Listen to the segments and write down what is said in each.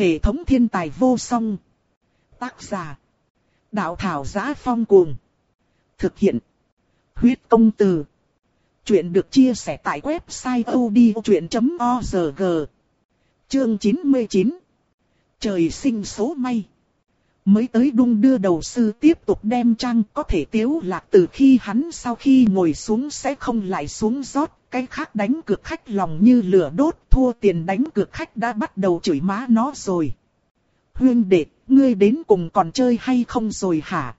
Hệ thống thiên tài vô song. Tác giả. Đạo thảo giá phong cuồng. Thực hiện. Huyết công từ. Chuyện được chia sẻ tại website odchuyện.org. Chương 99. Trời sinh số may. Mới tới đung đưa đầu sư tiếp tục đem trang có thể tiếu lạc từ khi hắn sau khi ngồi xuống sẽ không lại xuống rót. Cái khác đánh cược khách lòng như lửa đốt thua tiền đánh cược khách đã bắt đầu chửi má nó rồi. Huyên đệ, ngươi đến cùng còn chơi hay không rồi hả?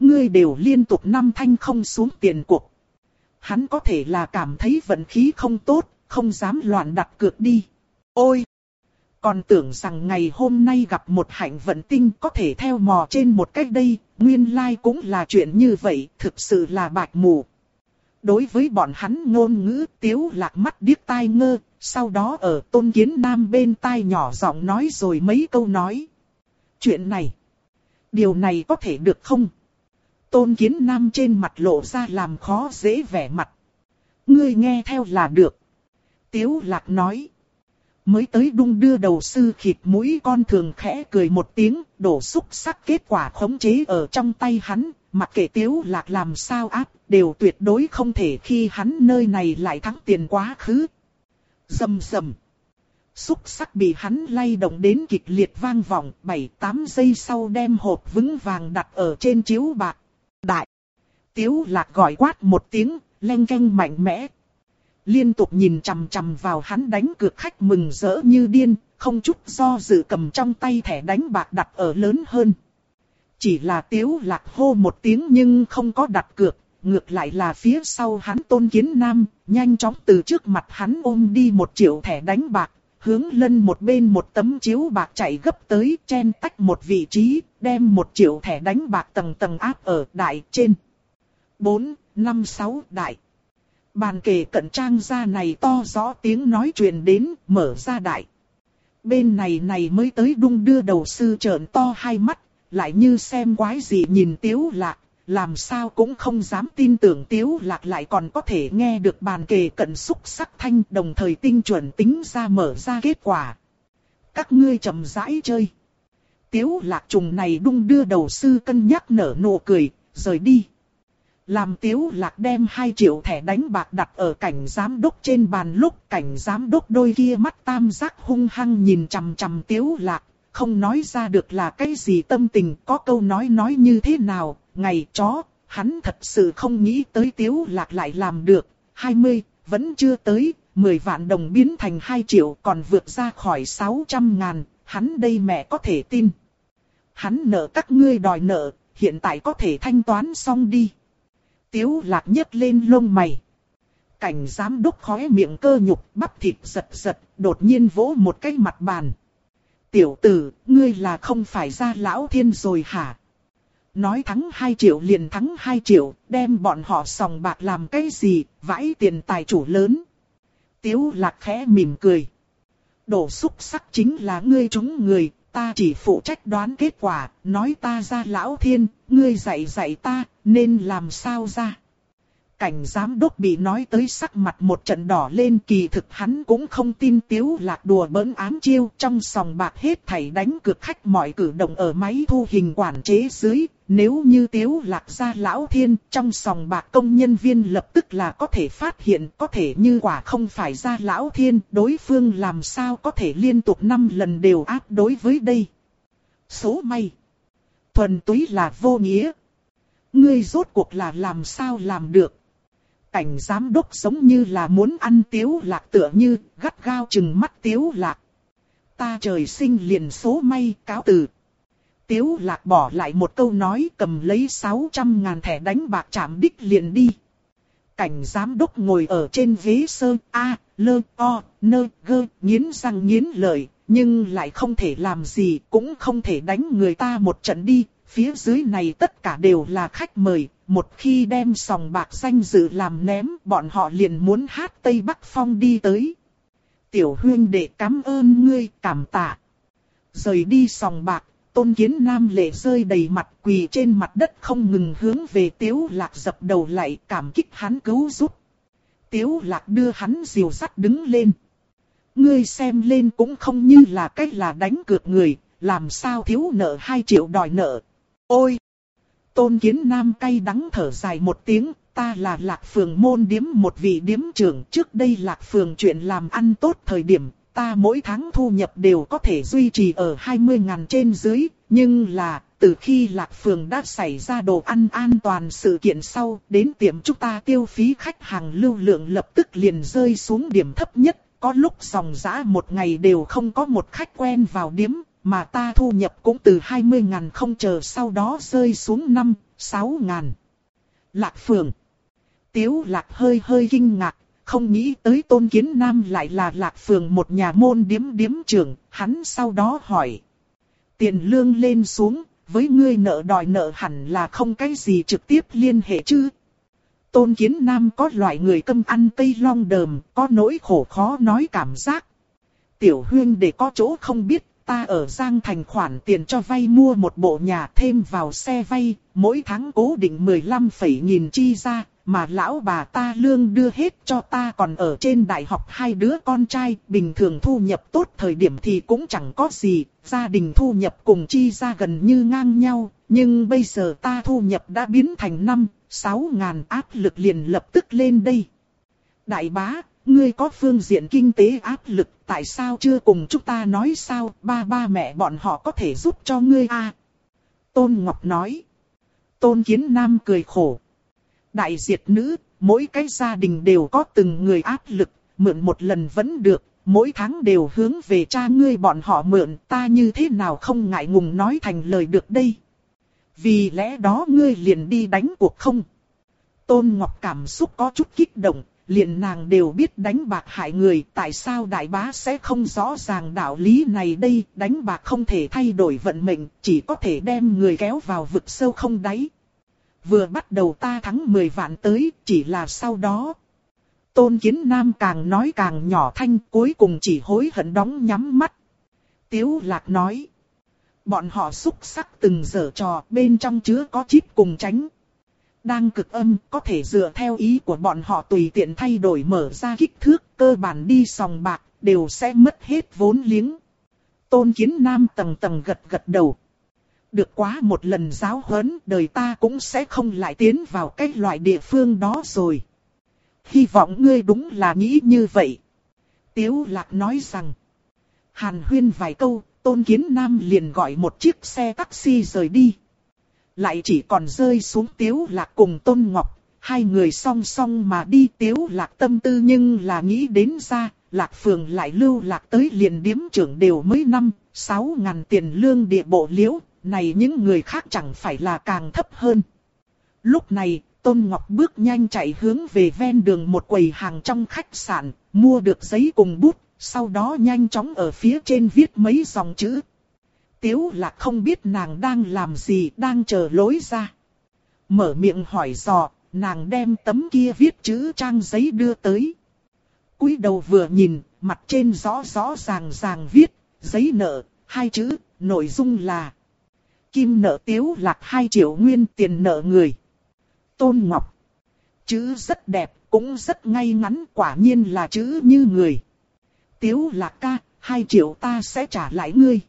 Ngươi đều liên tục năm thanh không xuống tiền cuộc. Hắn có thể là cảm thấy vận khí không tốt, không dám loạn đặt cược đi. Ôi! Còn tưởng rằng ngày hôm nay gặp một hạnh vận tinh có thể theo mò trên một cách đây, nguyên lai like cũng là chuyện như vậy, thực sự là bạch mù. Đối với bọn hắn ngôn ngữ tiếu lạc mắt điếc tai ngơ, sau đó ở tôn kiến nam bên tai nhỏ giọng nói rồi mấy câu nói. Chuyện này, điều này có thể được không? Tôn kiến nam trên mặt lộ ra làm khó dễ vẻ mặt. Ngươi nghe theo là được. Tiếu lạc nói. Mới tới đung đưa đầu sư khịt mũi con thường khẽ cười một tiếng, đổ xúc sắc kết quả khống chế ở trong tay hắn, mặc kệ tiếu lạc làm sao áp, đều tuyệt đối không thể khi hắn nơi này lại thắng tiền quá khứ. Dầm dầm. Xúc sắc bị hắn lay động đến kịch liệt vang vọng, 7-8 giây sau đem hộp vững vàng đặt ở trên chiếu bạc. Đại. Tiếu lạc gọi quát một tiếng, len canh mạnh mẽ. Liên tục nhìn chằm chằm vào hắn đánh cược khách mừng rỡ như điên, không chút do dự cầm trong tay thẻ đánh bạc đặt ở lớn hơn. Chỉ là tiếu lạc hô một tiếng nhưng không có đặt cược, ngược lại là phía sau hắn tôn kiến nam, nhanh chóng từ trước mặt hắn ôm đi một triệu thẻ đánh bạc, hướng lân một bên một tấm chiếu bạc chạy gấp tới, chen tách một vị trí, đem một triệu thẻ đánh bạc tầng tầng áp ở đại trên. 4, 5, 6 đại. Bàn kề cận trang ra này to rõ tiếng nói truyền đến, mở ra đại. Bên này này mới tới đung đưa đầu sư trợn to hai mắt, lại như xem quái gì nhìn tiếu lạc, làm sao cũng không dám tin tưởng tiếu lạc lại còn có thể nghe được bàn kề cận xúc sắc thanh đồng thời tinh chuẩn tính ra mở ra kết quả. Các ngươi chậm rãi chơi. Tiếu lạc trùng này đung đưa đầu sư cân nhắc nở nụ cười, rời đi. Làm tiếu lạc đem 2 triệu thẻ đánh bạc đặt ở cảnh giám đốc trên bàn lúc cảnh giám đốc đôi kia mắt tam giác hung hăng nhìn chằm chằm tiếu lạc, không nói ra được là cái gì tâm tình, có câu nói nói như thế nào, ngày chó, hắn thật sự không nghĩ tới tiếu lạc lại làm được, 20, vẫn chưa tới, 10 vạn đồng biến thành 2 triệu còn vượt ra khỏi 600 ngàn, hắn đây mẹ có thể tin. Hắn nợ các ngươi đòi nợ, hiện tại có thể thanh toán xong đi. Tiếu lạc nhấc lên lông mày. Cảnh giám đốc khóe miệng cơ nhục bắp thịt giật giật, đột nhiên vỗ một cái mặt bàn. Tiểu tử, ngươi là không phải ra lão thiên rồi hả? Nói thắng 2 triệu liền thắng 2 triệu, đem bọn họ sòng bạc làm cái gì, vãi tiền tài chủ lớn. Tiếu lạc khẽ mỉm cười. Đổ xúc sắc chính là ngươi chúng người, ta chỉ phụ trách đoán kết quả, nói ta ra lão thiên, ngươi dạy dạy ta, nên làm sao ra cảnh giám đốc bị nói tới sắc mặt một trận đỏ lên kỳ thực hắn cũng không tin tiếu lạc đùa bỡn ám chiêu, trong sòng bạc hết thảy đánh cược khách mọi cử động ở máy thu hình quản chế dưới. Nếu như tiếu lạc ra lão thiên, trong sòng bạc công nhân viên lập tức là có thể phát hiện, có thể như quả không phải ra lão thiên, đối phương làm sao có thể liên tục 5 lần đều áp đối với đây. Số may. Thuần túy là vô nghĩa. Ngươi rốt cuộc là làm sao làm được cảnh giám đốc giống như là muốn ăn tiếu lạc tựa như, gắt gao chừng mắt tiếu lạc. Ta trời sinh liền số may cáo từ. Tiếu lạc bỏ lại một câu nói cầm lấy 600 ngàn thẻ đánh bạc chạm đích liền đi. Cảnh giám đốc ngồi ở trên ghế sơ A, lơ, o, nơ, gơ, nghiến răng nghiến lợi, nhưng lại không thể làm gì, cũng không thể đánh người ta một trận đi, phía dưới này tất cả đều là khách mời, một khi đem sòng bạc danh dự làm ném, bọn họ liền muốn hát Tây Bắc Phong đi tới. Tiểu huyên đệ cảm ơn ngươi, cảm tạ. Rời đi sòng bạc, tôn kiến nam lệ rơi đầy mặt quỳ trên mặt đất không ngừng hướng về tiếu lạc dập đầu lại cảm kích hắn cứu giúp. Tiếu lạc đưa hắn diều sắt đứng lên. Ngươi xem lên cũng không như là cách là đánh cược người, làm sao thiếu nợ 2 triệu đòi nợ. Ôi! Tôn Kiến Nam cay đắng thở dài một tiếng, ta là Lạc Phường môn điếm một vị điếm trưởng. Trước đây Lạc Phường chuyện làm ăn tốt thời điểm, ta mỗi tháng thu nhập đều có thể duy trì ở 20 ngàn trên dưới. Nhưng là, từ khi Lạc Phường đã xảy ra đồ ăn an toàn sự kiện sau, đến tiệm chúng ta tiêu phí khách hàng lưu lượng lập tức liền rơi xuống điểm thấp nhất. Có lúc dòng giã một ngày đều không có một khách quen vào điếm, mà ta thu nhập cũng từ 20 ngàn không chờ sau đó rơi xuống 5, 6 ngàn. Lạc Phường Tiếu Lạc hơi hơi kinh ngạc, không nghĩ tới Tôn Kiến Nam lại là Lạc Phường một nhà môn điếm điếm trưởng, hắn sau đó hỏi. Tiền lương lên xuống, với ngươi nợ đòi nợ hẳn là không cái gì trực tiếp liên hệ chứ. Tôn Kiến Nam có loại người câm ăn cây long đờm, có nỗi khổ khó nói cảm giác. Tiểu huyên để có chỗ không biết, ta ở Giang Thành khoản tiền cho vay mua một bộ nhà thêm vào xe vay, mỗi tháng cố định 15 phẩy nghìn chi ra, mà lão bà ta lương đưa hết cho ta còn ở trên đại học hai đứa con trai, bình thường thu nhập tốt thời điểm thì cũng chẳng có gì, gia đình thu nhập cùng chi ra gần như ngang nhau, nhưng bây giờ ta thu nhập đã biến thành năm, sáu ngàn áp lực liền lập tức lên đây. Đại bá, ngươi có phương diện kinh tế áp lực, tại sao chưa cùng chúng ta nói sao, ba ba mẹ bọn họ có thể giúp cho ngươi à? Tôn Ngọc nói. Tôn Kiến Nam cười khổ. Đại diệt nữ, mỗi cái gia đình đều có từng người áp lực, mượn một lần vẫn được, mỗi tháng đều hướng về cha ngươi bọn họ mượn, ta như thế nào không ngại ngùng nói thành lời được đây. Vì lẽ đó ngươi liền đi đánh cuộc không? Tôn Ngọc cảm xúc có chút kích động, liền nàng đều biết đánh bạc hại người, tại sao đại bá sẽ không rõ ràng đạo lý này đây, đánh bạc không thể thay đổi vận mệnh, chỉ có thể đem người kéo vào vực sâu không đáy. Vừa bắt đầu ta thắng 10 vạn tới, chỉ là sau đó. Tôn Kiến Nam càng nói càng nhỏ thanh, cuối cùng chỉ hối hận đóng nhắm mắt. Tiếu Lạc nói. Bọn họ xúc sắc từng giờ trò, bên trong chứa có chip cùng tránh. Đang cực âm, có thể dựa theo ý của bọn họ tùy tiện thay đổi mở ra kích thước, cơ bản đi sòng bạc, đều sẽ mất hết vốn liếng. Tôn Kiến Nam tầng tầng gật gật đầu. Được quá một lần giáo huấn, đời ta cũng sẽ không lại tiến vào cái loại địa phương đó rồi. Hy vọng ngươi đúng là nghĩ như vậy. Tiếu lạc nói rằng. Hàn huyên vài câu, tôn kiến nam liền gọi một chiếc xe taxi rời đi. Lại chỉ còn rơi xuống tiếu lạc cùng tôn ngọc, hai người song song mà đi tiếu lạc tâm tư nhưng là nghĩ đến ra, lạc phường lại lưu lạc tới liền điếm trưởng đều mới năm, sáu ngàn tiền lương địa bộ liễu, này những người khác chẳng phải là càng thấp hơn. Lúc này, Tôn Ngọc bước nhanh chạy hướng về ven đường một quầy hàng trong khách sạn, mua được giấy cùng bút, sau đó nhanh chóng ở phía trên viết mấy dòng chữ. Tiếu lạc không biết nàng đang làm gì, đang chờ lối ra. Mở miệng hỏi dò, nàng đem tấm kia viết chữ trang giấy đưa tới. cúi đầu vừa nhìn, mặt trên rõ rõ ràng ràng viết, giấy nợ, hai chữ, nội dung là Kim nợ tiếu lạc 2 triệu nguyên tiền nợ người. Tôn Ngọc. Chữ rất đẹp, cũng rất ngay ngắn, quả nhiên là chữ như người. Tiếu lạc ca, 2 triệu ta sẽ trả lại ngươi.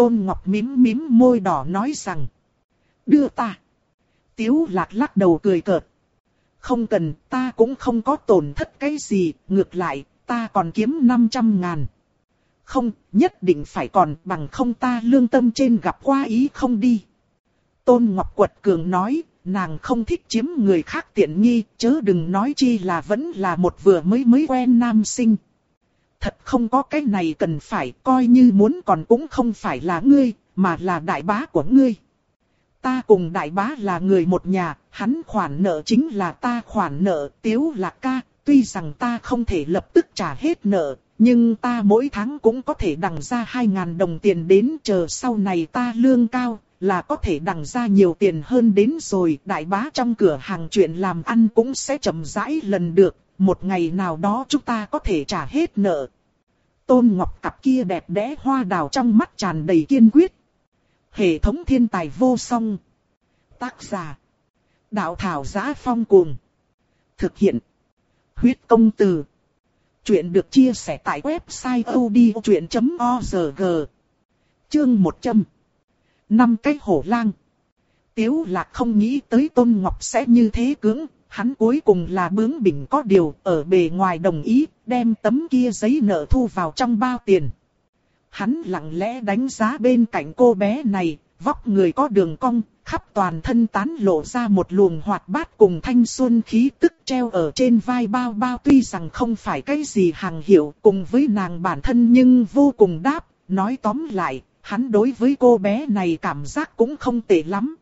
Tôn Ngọc mím mím môi đỏ nói rằng. Đưa ta. Tiếu lạc lắc đầu cười cợt. Không cần, ta cũng không có tổn thất cái gì, ngược lại, ta còn kiếm 500 ngàn không, nhất định phải còn bằng không ta lương tâm trên gặp qua ý không đi. Tôn Ngọc Quật Cường nói, nàng không thích chiếm người khác tiện nghi, chớ đừng nói chi là vẫn là một vừa mới mới quen nam sinh. Thật không có cái này cần phải, coi như muốn còn cũng không phải là ngươi, mà là đại bá của ngươi. Ta cùng đại bá là người một nhà, hắn khoản nợ chính là ta khoản nợ, tiếu là ca, tuy rằng ta không thể lập tức trả hết nợ, nhưng ta mỗi tháng cũng có thể đằng ra 2.000 đồng tiền đến chờ sau này ta lương cao, là có thể đằng ra nhiều tiền hơn đến rồi. Đại bá trong cửa hàng chuyện làm ăn cũng sẽ chậm rãi lần được, một ngày nào đó chúng ta có thể trả hết nợ. Tôn Ngọc cặp kia đẹp đẽ hoa đào trong mắt tràn đầy kiên quyết. Hệ thống thiên tài vô song. Tác giả. Đạo thảo giá phong cuồng. Thực hiện. Huyết công từ. Chuyện được chia sẻ tại website odchuyện.org Chương 100 Năm cái hổ lang Tiếu lạc không nghĩ tới Tôn Ngọc sẽ như thế cứng, hắn cuối cùng là bướng bỉnh có điều ở bề ngoài đồng ý, đem tấm kia giấy nợ thu vào trong bao tiền. Hắn lặng lẽ đánh giá bên cạnh cô bé này, vóc người có đường cong, khắp toàn thân tán lộ ra một luồng hoạt bát cùng thanh xuân khí tức treo ở trên vai bao bao tuy rằng không phải cái gì hàng hiệu cùng với nàng bản thân nhưng vô cùng đáp, nói tóm lại, hắn đối với cô bé này cảm giác cũng không tệ lắm.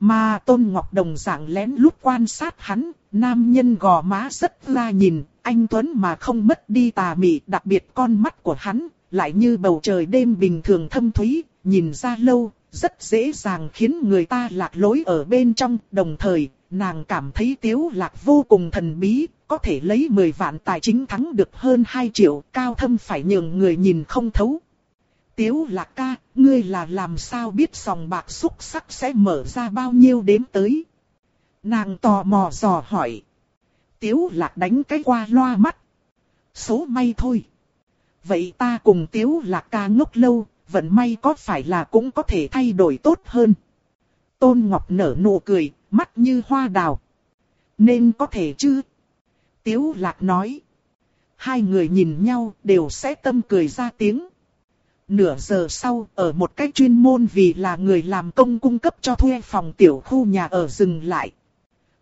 Mà Tôn Ngọc Đồng dạng lén lút quan sát hắn, nam nhân gò má rất la nhìn, anh Tuấn mà không mất đi tà mị đặc biệt con mắt của hắn, lại như bầu trời đêm bình thường thâm thúy, nhìn ra lâu, rất dễ dàng khiến người ta lạc lối ở bên trong, đồng thời, nàng cảm thấy tiếu lạc vô cùng thần bí, có thể lấy 10 vạn tài chính thắng được hơn 2 triệu, cao thâm phải nhường người nhìn không thấu. Tiếu lạc ca, ngươi là làm sao biết sòng bạc xúc sắc sẽ mở ra bao nhiêu đếm tới? Nàng tò mò dò hỏi. Tiếu lạc đánh cái qua loa mắt. Số may thôi. Vậy ta cùng tiếu lạc ca ngốc lâu, vận may có phải là cũng có thể thay đổi tốt hơn. Tôn Ngọc nở nụ cười, mắt như hoa đào. Nên có thể chứ? Tiếu lạc nói. Hai người nhìn nhau đều sẽ tâm cười ra tiếng. Nửa giờ sau, ở một cách chuyên môn vì là người làm công cung cấp cho thuê phòng tiểu khu nhà ở dừng lại.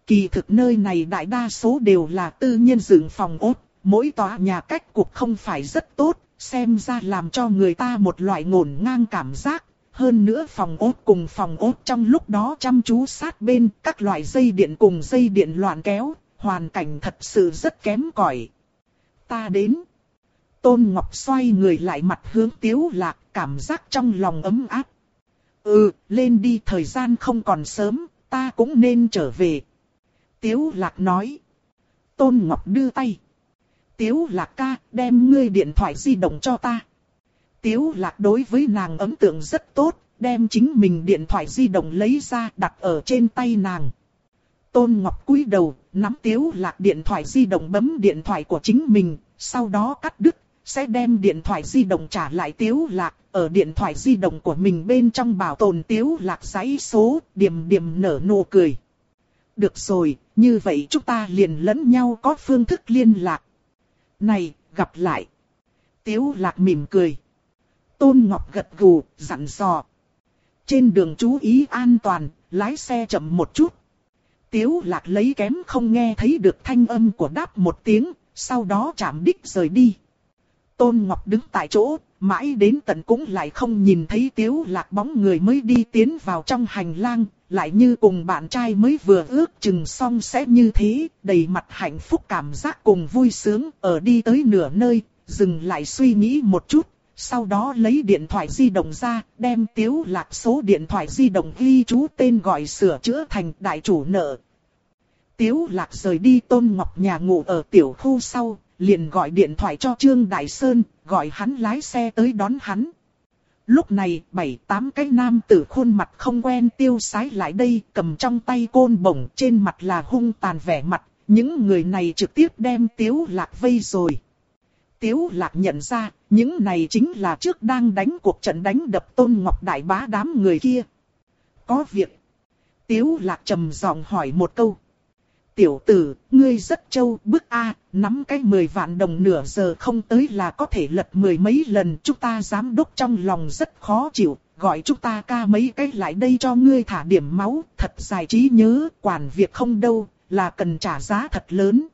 Kỳ thực nơi này đại đa số đều là tư nhân dựng phòng ốt, mỗi tòa nhà cách cục không phải rất tốt, xem ra làm cho người ta một loại ngổn ngang cảm giác. Hơn nữa phòng ốt cùng phòng ốt trong lúc đó chăm chú sát bên các loại dây điện cùng dây điện loạn kéo, hoàn cảnh thật sự rất kém cỏi. Ta đến. Tôn Ngọc xoay người lại mặt hướng Tiếu Lạc, cảm giác trong lòng ấm áp. Ừ, lên đi thời gian không còn sớm, ta cũng nên trở về. Tiếu Lạc nói. Tôn Ngọc đưa tay. Tiếu Lạc ca, đem ngươi điện thoại di động cho ta. Tiếu Lạc đối với nàng ấn tượng rất tốt, đem chính mình điện thoại di động lấy ra đặt ở trên tay nàng. Tôn Ngọc cúi đầu, nắm Tiếu Lạc điện thoại di động bấm điện thoại của chính mình, sau đó cắt đứt, sẽ đem điện thoại di động trả lại Tiếu Lạc, ở điện thoại di động của mình bên trong bảo tồn Tiếu Lạc giấy số, điểm điểm nở nụ cười. Được rồi, như vậy chúng ta liền lẫn nhau có phương thức liên lạc. Này, gặp lại. Tiếu Lạc mỉm cười. Tôn Ngọc gật gù, dặn dò. Trên đường chú ý an toàn, lái xe chậm một chút. Tiếu Lạc lấy kém không nghe thấy được thanh âm của đáp một tiếng, sau đó chạm đích rời đi. Tôn Ngọc đứng tại chỗ, mãi đến tận cũng lại không nhìn thấy tiếu lạc bóng người mới đi tiến vào trong hành lang, lại như cùng bạn trai mới vừa ước chừng xong sẽ như thế, đầy mặt hạnh phúc cảm giác cùng vui sướng, ở đi tới nửa nơi, dừng lại suy nghĩ một chút, sau đó lấy điện thoại di động ra, đem tiếu lạc số điện thoại di động ghi chú tên gọi sửa chữa thành đại chủ nợ. Tiếu lạc rời đi Tôn Ngọc nhà ngủ ở tiểu khu sau, liền gọi điện thoại cho Trương Đại Sơn, gọi hắn lái xe tới đón hắn. Lúc này, bảy tám cái nam tử khuôn mặt không quen tiêu sái lại đây, cầm trong tay côn bổng trên mặt là hung tàn vẻ mặt, những người này trực tiếp đem Tiếu Lạc vây rồi. Tiếu Lạc nhận ra, những này chính là trước đang đánh cuộc trận đánh đập Tôn Ngọc Đại Bá đám người kia. Có việc. Tiếu Lạc trầm giọng hỏi một câu tiểu tử, ngươi rất trâu, bức A, nắm cái 10 vạn đồng nửa giờ không tới là có thể lật mười mấy lần, chúng ta giám đốc trong lòng rất khó chịu, gọi chúng ta ca mấy cái lại đây cho ngươi thả điểm máu, thật dài trí nhớ, quản việc không đâu, là cần trả giá thật lớn.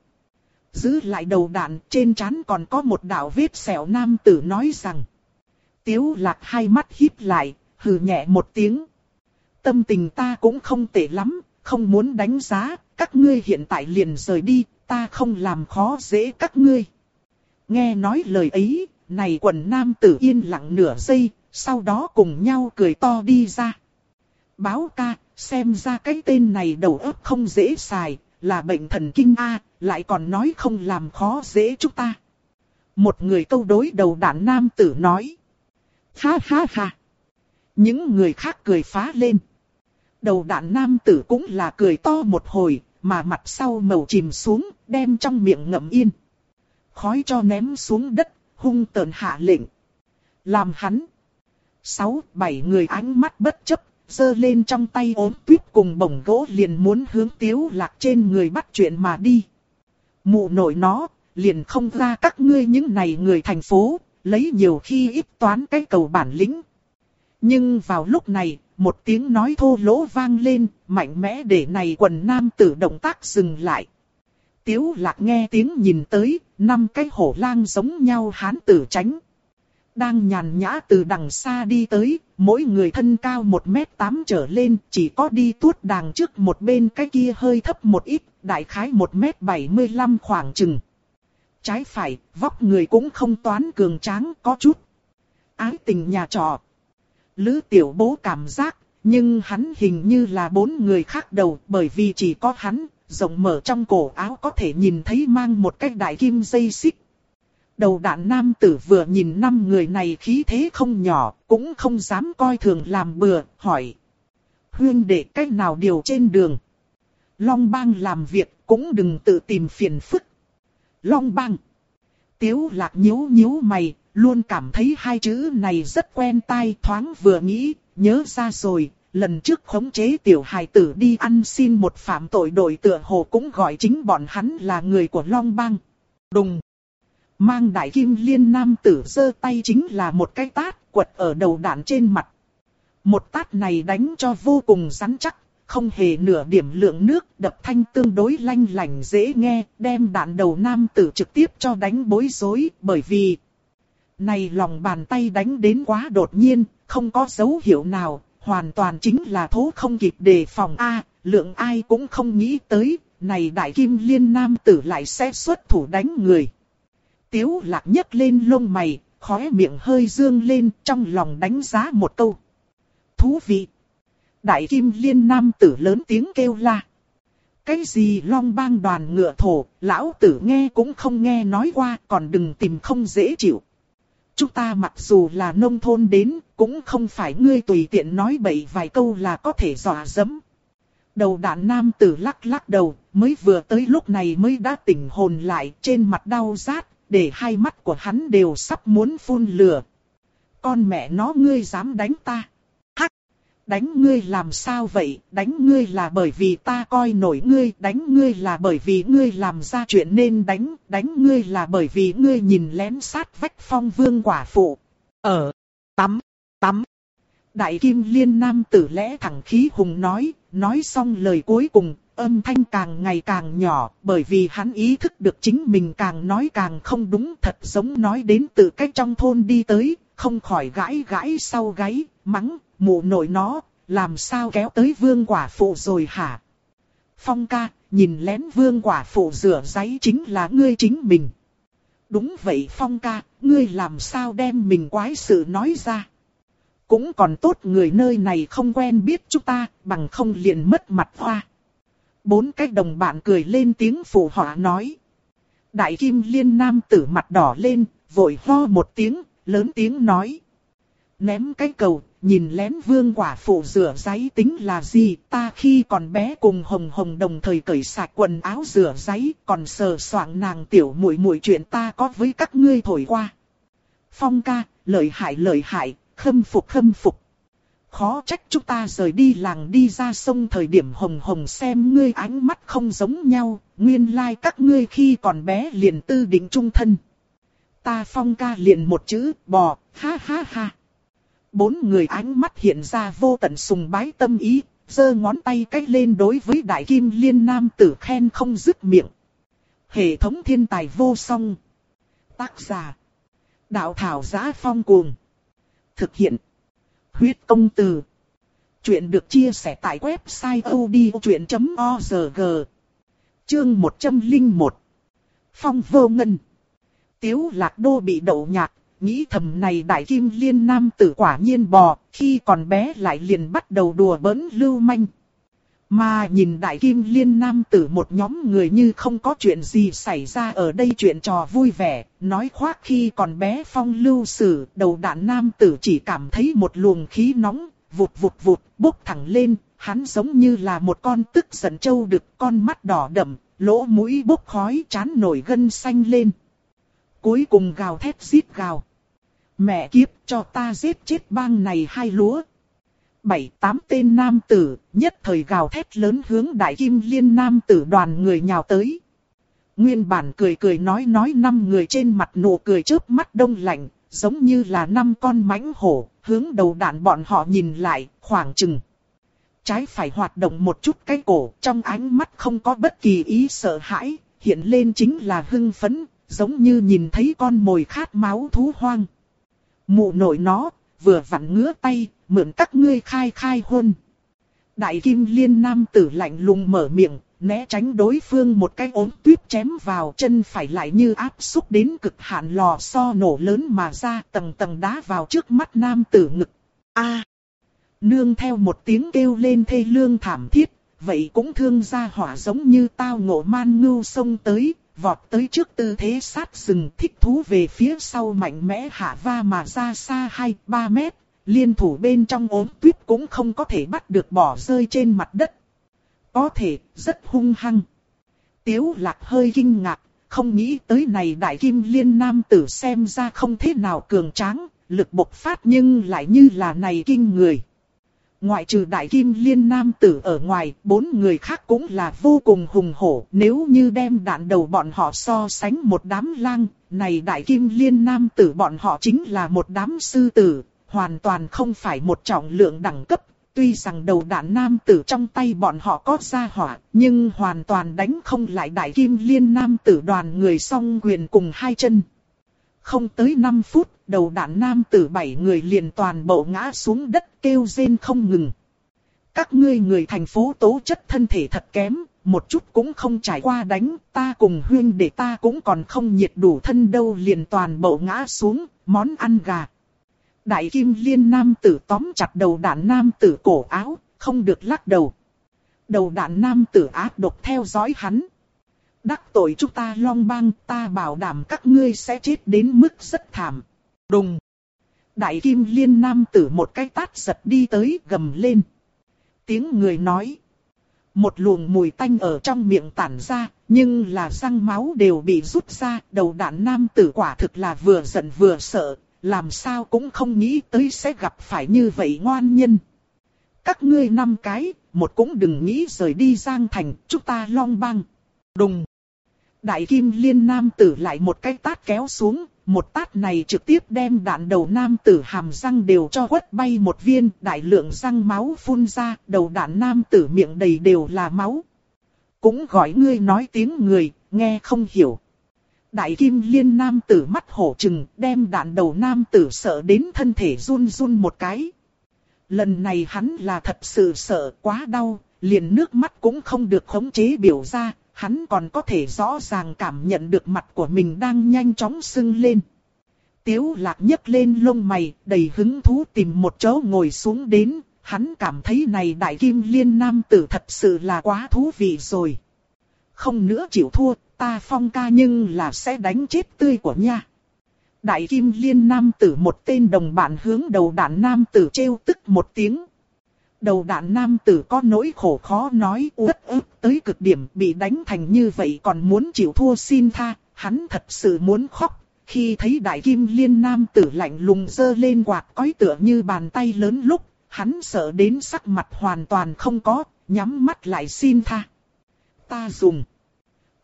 Giữ lại đầu đạn, trên trán còn có một đạo vết sẹo nam tử nói rằng. Tiếu lạc hai mắt híp lại, hừ nhẹ một tiếng. Tâm tình ta cũng không tệ lắm, không muốn đánh giá, các ngươi hiện tại liền rời đi, ta không làm khó dễ các ngươi. Nghe nói lời ấy, này quần nam tử yên lặng nửa giây, sau đó cùng nhau cười to đi ra. Báo ca, xem ra cái tên này đầu óc không dễ xài, là bệnh thần kinh A, lại còn nói không làm khó dễ chúng ta. Một người câu đối đầu đạn nam tử nói. Ha ha ha. Những người khác cười phá lên. Đầu đạn nam tử cũng là cười to một hồi, mà mặt sau màu chìm xuống, đem trong miệng ngậm yên. khói cho ném xuống đất, hung tợn hạ lệnh. Làm hắn. Sáu, bảy người ánh mắt bất chấp, dơ lên trong tay ốm tuyết cùng bổng gỗ liền muốn hướng tiếu lạc trên người bắt chuyện mà đi. Mụ nội nó, liền không ra các ngươi những này người thành phố, lấy nhiều khi ít toán cái cầu bản lĩnh. Nhưng vào lúc này, một tiếng nói thô lỗ vang lên, mạnh mẽ để này quần nam tử động tác dừng lại. Tiếu lạc nghe tiếng nhìn tới, năm cái hổ lang giống nhau hán tử tránh. Đang nhàn nhã từ đằng xa đi tới, mỗi người thân cao 1m8 trở lên, chỉ có đi tuốt đàng trước một bên cái kia hơi thấp một ít, đại khái 1m75 khoảng chừng. Trái phải, vóc người cũng không toán cường tráng có chút. Ái tình nhà trọ. Lữ tiểu bố cảm giác, nhưng hắn hình như là bốn người khác đầu bởi vì chỉ có hắn, rộng mở trong cổ áo có thể nhìn thấy mang một cái đại kim dây xích. Đầu đạn nam tử vừa nhìn năm người này khí thế không nhỏ, cũng không dám coi thường làm bừa, hỏi. Huyên để cách nào điều trên đường. Long bang làm việc, cũng đừng tự tìm phiền phức. Long bang. Tiếu lạc nhíu nhíu mày, luôn cảm thấy hai chữ này rất quen tai thoáng vừa nghĩ, nhớ ra rồi, lần trước khống chế tiểu hài tử đi ăn xin một phạm tội đội tựa hồ cũng gọi chính bọn hắn là người của Long Bang. Đùng! Mang đại kim liên nam tử giơ tay chính là một cái tát quật ở đầu đạn trên mặt. Một tát này đánh cho vô cùng rắn chắc, không hề nửa điểm lượng nước đập thanh tương đối lanh lành dễ nghe, đem đạn đầu nam tử trực tiếp cho đánh bối rối, bởi vì này lòng bàn tay đánh đến quá đột nhiên, không có dấu hiệu nào, hoàn toàn chính là thố không kịp đề phòng A, lượng ai cũng không nghĩ tới, này đại kim liên nam tử lại sẽ xuất thủ đánh người. Tiếu lạc nhấc lên lông mày, khóe miệng hơi dương lên trong lòng đánh giá một câu. Thú vị! Đại kim liên nam tử lớn tiếng kêu la. Cái gì long bang đoàn ngựa thổ, lão tử nghe cũng không nghe nói qua, còn đừng tìm không dễ chịu. Chúng ta mặc dù là nông thôn đến, cũng không phải ngươi tùy tiện nói bậy vài câu là có thể dọa dẫm. Đầu đạn nam tử lắc lắc đầu, mới vừa tới lúc này mới đã tỉnh hồn lại trên mặt đau rát, để hai mắt của hắn đều sắp muốn phun lửa. Con mẹ nó ngươi dám đánh ta. Đánh ngươi làm sao vậy? Đánh ngươi là bởi vì ta coi nổi ngươi. Đánh ngươi là bởi vì ngươi làm ra chuyện nên đánh. Đánh ngươi là bởi vì ngươi nhìn lén sát vách phong vương quả phụ. Ở! Tắm! Tắm! Đại kim liên nam tử lẽ thẳng khí hùng nói, nói xong lời cuối cùng, âm thanh càng ngày càng nhỏ, bởi vì hắn ý thức được chính mình càng nói càng không đúng thật giống nói đến từ cách trong thôn đi tới, không khỏi gãi gãi sau gáy, mắng, mụ nội nó, làm sao kéo tới vương quả phụ rồi hả? Phong ca, nhìn lén vương quả phụ rửa giấy chính là ngươi chính mình. Đúng vậy Phong ca, ngươi làm sao đem mình quái sự nói ra? Cũng còn tốt người nơi này không quen biết chúng ta, bằng không liền mất mặt hoa. Bốn cái đồng bạn cười lên tiếng phụ họa nói. Đại kim liên nam tử mặt đỏ lên, vội ho một tiếng, lớn tiếng nói. Ném cái cầu, nhìn lén vương quả phụ rửa giấy tính là gì, ta khi còn bé cùng hồng hồng đồng thời cởi sạch quần áo rửa giấy, còn sờ soạng nàng tiểu muội muội chuyện ta có với các ngươi thổi qua. Phong ca, lợi hại lợi hại, khâm phục khâm phục. Khó trách chúng ta rời đi làng đi ra sông thời điểm hồng hồng xem ngươi ánh mắt không giống nhau, nguyên lai like các ngươi khi còn bé liền tư định trung thân. Ta phong ca liền một chữ, bò, ha ha ha. Bốn người ánh mắt hiện ra vô tận sùng bái tâm ý, giơ ngón tay cách lên đối với đại kim liên nam tử khen không dứt miệng. Hệ thống thiên tài vô song. Tác giả. Đạo thảo giá phong cuồng. Thực hiện. Huyết công từ. Chuyện được chia sẻ tại website odchuyện.org. Chương 101. Phong vô ngân. Tiếu lạc đô bị đậu nhạc, nghĩ thầm này đại kim liên nam tử quả nhiên bò, khi còn bé lại liền bắt đầu đùa bỡn lưu manh. Mà nhìn đại kim liên nam tử một nhóm người như không có chuyện gì xảy ra ở đây chuyện trò vui vẻ, nói khoác khi còn bé phong lưu sử, đầu đạn nam tử chỉ cảm thấy một luồng khí nóng, vụt vụt vụt, bốc thẳng lên, hắn giống như là một con tức giận trâu đực, con mắt đỏ đậm, lỗ mũi bốc khói chán nổi gân xanh lên. Cuối cùng gào thét giết gào. Mẹ kiếp cho ta giết chết bang này hai lúa. Bảy tám tên nam tử, nhất thời gào thét lớn hướng đại kim liên nam tử đoàn người nhào tới. Nguyên bản cười cười nói nói năm người trên mặt nụ cười chớp mắt đông lạnh, giống như là năm con mãnh hổ, hướng đầu đạn bọn họ nhìn lại, khoảng chừng. Trái phải hoạt động một chút cái cổ, trong ánh mắt không có bất kỳ ý sợ hãi, hiện lên chính là hưng phấn, giống như nhìn thấy con mồi khát máu thú hoang. Mụ nội nó, vừa vặn ngứa tay, mượn các ngươi khai khai hôn. Đại kim liên nam tử lạnh lùng mở miệng, né tránh đối phương một cái ốm tuyết chém vào chân phải lại như áp xúc đến cực hạn lò xo nổ lớn mà ra tầng tầng đá vào trước mắt nam tử ngực. A Nương theo một tiếng kêu lên thê lương thảm thiết, vậy cũng thương ra hỏa giống như tao ngộ man ngưu sông tới, vọt tới trước tư thế sát rừng thích thú về phía sau mạnh mẽ hạ va mà ra xa 2-3 mét, liên thủ bên trong ốm tuyết cũng không có thể bắt được bỏ rơi trên mặt đất. Có thể, rất hung hăng. Tiếu lạc hơi kinh ngạc, không nghĩ tới này đại kim liên nam tử xem ra không thế nào cường tráng, lực bộc phát nhưng lại như là này kinh người. Ngoại trừ đại kim liên nam tử ở ngoài, bốn người khác cũng là vô cùng hùng hổ. Nếu như đem đạn đầu bọn họ so sánh một đám lang, này đại kim liên nam tử bọn họ chính là một đám sư tử, hoàn toàn không phải một trọng lượng đẳng cấp. Tuy rằng đầu đạn nam tử trong tay bọn họ có ra hỏa, nhưng hoàn toàn đánh không lại đại kim liên nam tử đoàn người song quyền cùng hai chân. Không tới 5 phút, đầu đạn nam tử bảy người liền toàn bộ ngã xuống đất kêu rên không ngừng. Các ngươi người thành phố tố chất thân thể thật kém, một chút cũng không trải qua đánh, ta cùng huyên để ta cũng còn không nhiệt đủ thân đâu liền toàn bộ ngã xuống, món ăn gà. Đại kim liên nam tử tóm chặt đầu đạn nam tử cổ áo, không được lắc đầu. Đầu đạn nam tử áp độc theo dõi hắn. Đắc tội chúng ta long bang ta bảo đảm các ngươi sẽ chết đến mức rất thảm. Đùng. Đại kim liên nam tử một cái tát giật đi tới gầm lên. Tiếng người nói. Một luồng mùi tanh ở trong miệng tản ra, nhưng là răng máu đều bị rút ra, đầu đạn nam tử quả thực là vừa giận vừa sợ, làm sao cũng không nghĩ tới sẽ gặp phải như vậy ngoan nhân. Các ngươi năm cái, một cũng đừng nghĩ rời đi Giang Thành, chúng ta long Bang. Đùng. Đại kim liên nam tử lại một cái tát kéo xuống, một tát này trực tiếp đem đạn đầu nam tử hàm răng đều cho quất bay một viên, đại lượng răng máu phun ra, đầu đạn nam tử miệng đầy đều là máu. Cũng gọi ngươi nói tiếng người, nghe không hiểu. Đại kim liên nam tử mắt hổ trừng, đem đạn đầu nam tử sợ đến thân thể run run một cái. Lần này hắn là thật sự sợ quá đau, liền nước mắt cũng không được khống chế biểu ra, hắn còn có thể rõ ràng cảm nhận được mặt của mình đang nhanh chóng sưng lên. Tiếu lạc nhấc lên lông mày, đầy hứng thú tìm một chỗ ngồi xuống đến, hắn cảm thấy này đại kim liên nam tử thật sự là quá thú vị rồi. Không nữa chịu thua, ta phong ca nhưng là sẽ đánh chết tươi của nha. Đại kim liên nam tử một tên đồng bạn hướng đầu đạn nam tử trêu tức một tiếng đầu đạn nam tử có nỗi khổ khó nói uất ức tới cực điểm bị đánh thành như vậy còn muốn chịu thua xin tha, hắn thật sự muốn khóc. Khi thấy đại kim liên nam tử lạnh lùng dơ lên quạt cói tựa như bàn tay lớn lúc, hắn sợ đến sắc mặt hoàn toàn không có, nhắm mắt lại xin tha. Ta dùng.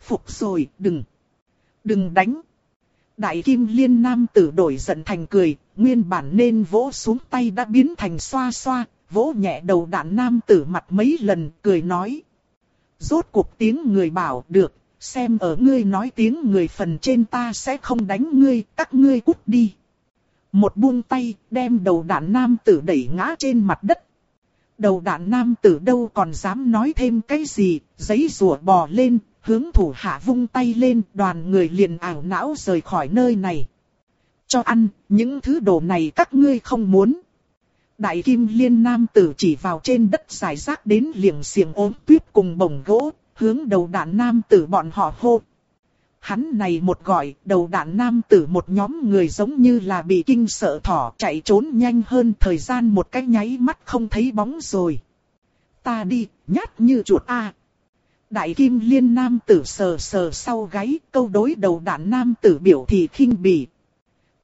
Phục rồi, đừng. Đừng đánh. Đại kim liên nam tử đổi giận thành cười, nguyên bản nên vỗ xuống tay đã biến thành xoa xoa, vỗ nhẹ đầu đạn nam tử mặt mấy lần, cười nói. Rốt cuộc tiếng người bảo được, xem ở ngươi nói tiếng người phần trên ta sẽ không đánh ngươi, các ngươi cút đi. Một buông tay, đem đầu đạn nam tử đẩy ngã trên mặt đất. Đầu đạn nam tử đâu còn dám nói thêm cái gì, giấy rùa bò lên, hướng thủ hạ vung tay lên, đoàn người liền ảo não rời khỏi nơi này. Cho ăn, những thứ đồ này các ngươi không muốn. Đại kim liên nam tử chỉ vào trên đất dài rác đến liềng xiềng ốm tuyết cùng bồng gỗ, hướng đầu đạn nam tử bọn họ hô. Hắn này một gọi, đầu đạn nam tử một nhóm người giống như là bị kinh sợ thỏ chạy trốn nhanh hơn thời gian một cái nháy mắt không thấy bóng rồi. Ta đi, nhát như chuột a. Đại kim liên nam tử sờ sờ sau gáy, câu đối đầu đạn nam tử biểu thị khinh bỉ.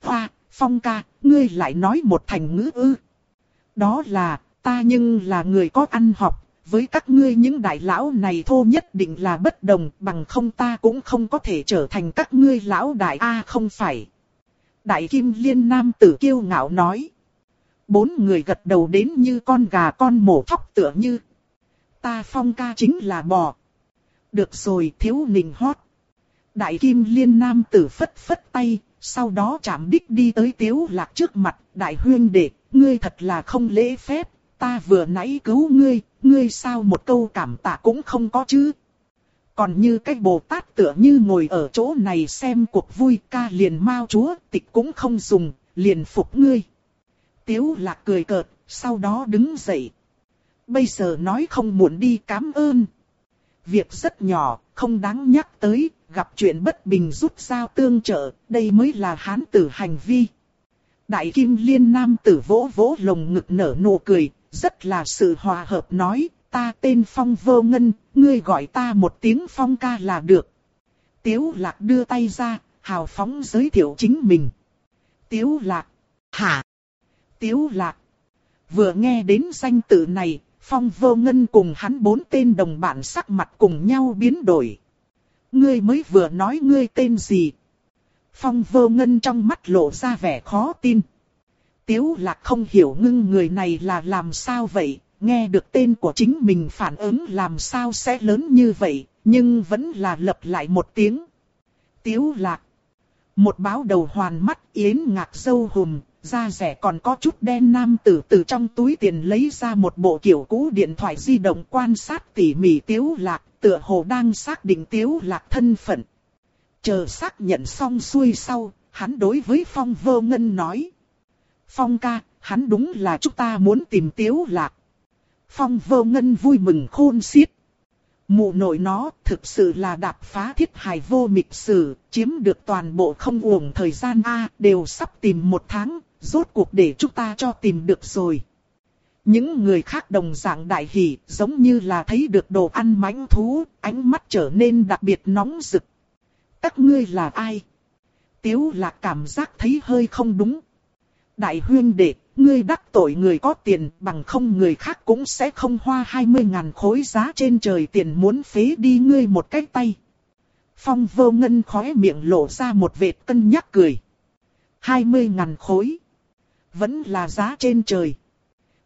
Hoa, phong ca, ngươi lại nói một thành ngữ ư. Đó là, ta nhưng là người có ăn học, với các ngươi những đại lão này thô nhất định là bất đồng, bằng không ta cũng không có thể trở thành các ngươi lão đại A không phải. Đại kim liên nam tử kiêu ngạo nói. Bốn người gật đầu đến như con gà con mổ thóc tựa như. Ta phong ca chính là bò. Được rồi thiếu nình hót. Đại kim liên nam tử phất phất tay, sau đó chạm đích đi tới tiếu lạc trước mặt. Đại huyên đệ, ngươi thật là không lễ phép, ta vừa nãy cứu ngươi, ngươi sao một câu cảm tạ cũng không có chứ. Còn như cái Bồ Tát tựa như ngồi ở chỗ này xem cuộc vui ca liền mau chúa tịch cũng không dùng, liền phục ngươi. Tiếu lạc cười cợt, sau đó đứng dậy. Bây giờ nói không muốn đi cảm ơn. Việc rất nhỏ, không đáng nhắc tới, gặp chuyện bất bình rút sao tương trợ, đây mới là hán tử hành vi. Đại kim liên nam tử vỗ vỗ lồng ngực nở nụ cười, rất là sự hòa hợp nói, ta tên Phong Vô Ngân, ngươi gọi ta một tiếng Phong ca là được. Tiếu lạc đưa tay ra, hào phóng giới thiệu chính mình. Tiếu lạc, hả? Tiếu lạc. Vừa nghe đến danh tự này, Phong Vô Ngân cùng hắn bốn tên đồng bạn sắc mặt cùng nhau biến đổi. Ngươi mới vừa nói ngươi tên gì? Phong Vô Ngân trong mắt lộ ra vẻ khó tin. Tiếu lạc không hiểu ngưng người này là làm sao vậy, nghe được tên của chính mình phản ứng làm sao sẽ lớn như vậy, nhưng vẫn là lập lại một tiếng. Tiếu lạc. Một báo đầu hoàn mắt yến ngạc dâu hùm, da rẻ còn có chút đen nam tử từ trong túi tiền lấy ra một bộ kiểu cũ điện thoại di động quan sát tỉ mỉ tiếu lạc, tựa hồ đang xác định tiếu lạc thân phận. Chờ xác nhận xong xuôi sau, hắn đối với phong vô ngân nói. Phong ca, hắn đúng là chúng ta muốn tìm tiếu lạc. Phong vô ngân vui mừng khôn xiết. Mụ nội nó thực sự là đạp phá thiết hài vô mịch sử, chiếm được toàn bộ không uổng thời gian A, đều sắp tìm một tháng, rốt cuộc để chúng ta cho tìm được rồi. Những người khác đồng dạng đại hỉ, giống như là thấy được đồ ăn mãnh thú, ánh mắt trở nên đặc biệt nóng rực. Các ngươi là ai? Tiếu lạc cảm giác thấy hơi không đúng. Đại huyên đệ, ngươi đắc tội người có tiền bằng không người khác cũng sẽ không hoa 20 ngàn khối giá trên trời tiền muốn phế đi ngươi một cái tay. Phong vô ngân khóe miệng lộ ra một vệt cân nhắc cười. 20 ngàn khối. Vẫn là giá trên trời.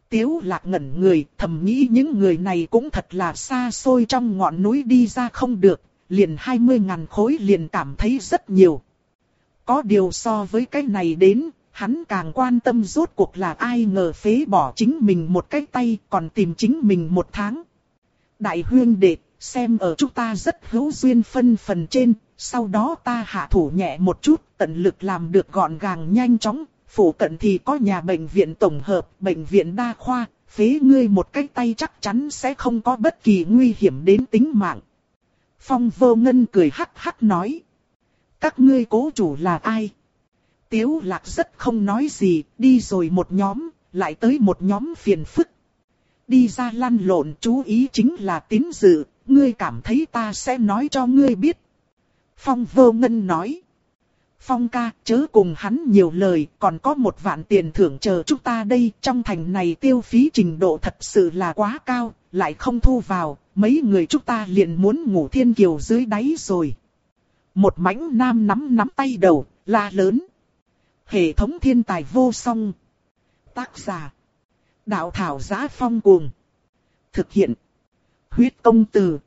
Tiếu lạc ngẩn người, thầm nghĩ những người này cũng thật là xa xôi trong ngọn núi đi ra không được, liền 20 ngàn khối liền cảm thấy rất nhiều. Có điều so với cái này đến, hắn càng quan tâm rốt cuộc là ai ngờ phế bỏ chính mình một cái tay còn tìm chính mình một tháng. Đại huyên đệ, xem ở chúng ta rất hữu duyên phân phần trên, sau đó ta hạ thủ nhẹ một chút, tận lực làm được gọn gàng nhanh chóng, phủ cận thì có nhà bệnh viện tổng hợp, bệnh viện đa khoa, phế ngươi một cái tay chắc chắn sẽ không có bất kỳ nguy hiểm đến tính mạng. Phong vô ngân cười hắc hắc nói. Các ngươi cố chủ là ai? Tiếu lạc rất không nói gì, đi rồi một nhóm, lại tới một nhóm phiền phức. Đi ra lăn lộn chú ý chính là tín dự, ngươi cảm thấy ta sẽ nói cho ngươi biết. Phong vô ngân nói. Phong ca, chớ cùng hắn nhiều lời, còn có một vạn tiền thưởng chờ chúng ta đây, trong thành này tiêu phí trình độ thật sự là quá cao, lại không thu vào, mấy người chúng ta liền muốn ngủ thiên kiều dưới đáy rồi. Một mảnh nam nắm nắm tay đầu, la lớn. Hệ thống thiên tài vô song. Tác giả. Đạo thảo giá phong cuồng. Thực hiện. Huyết công từ.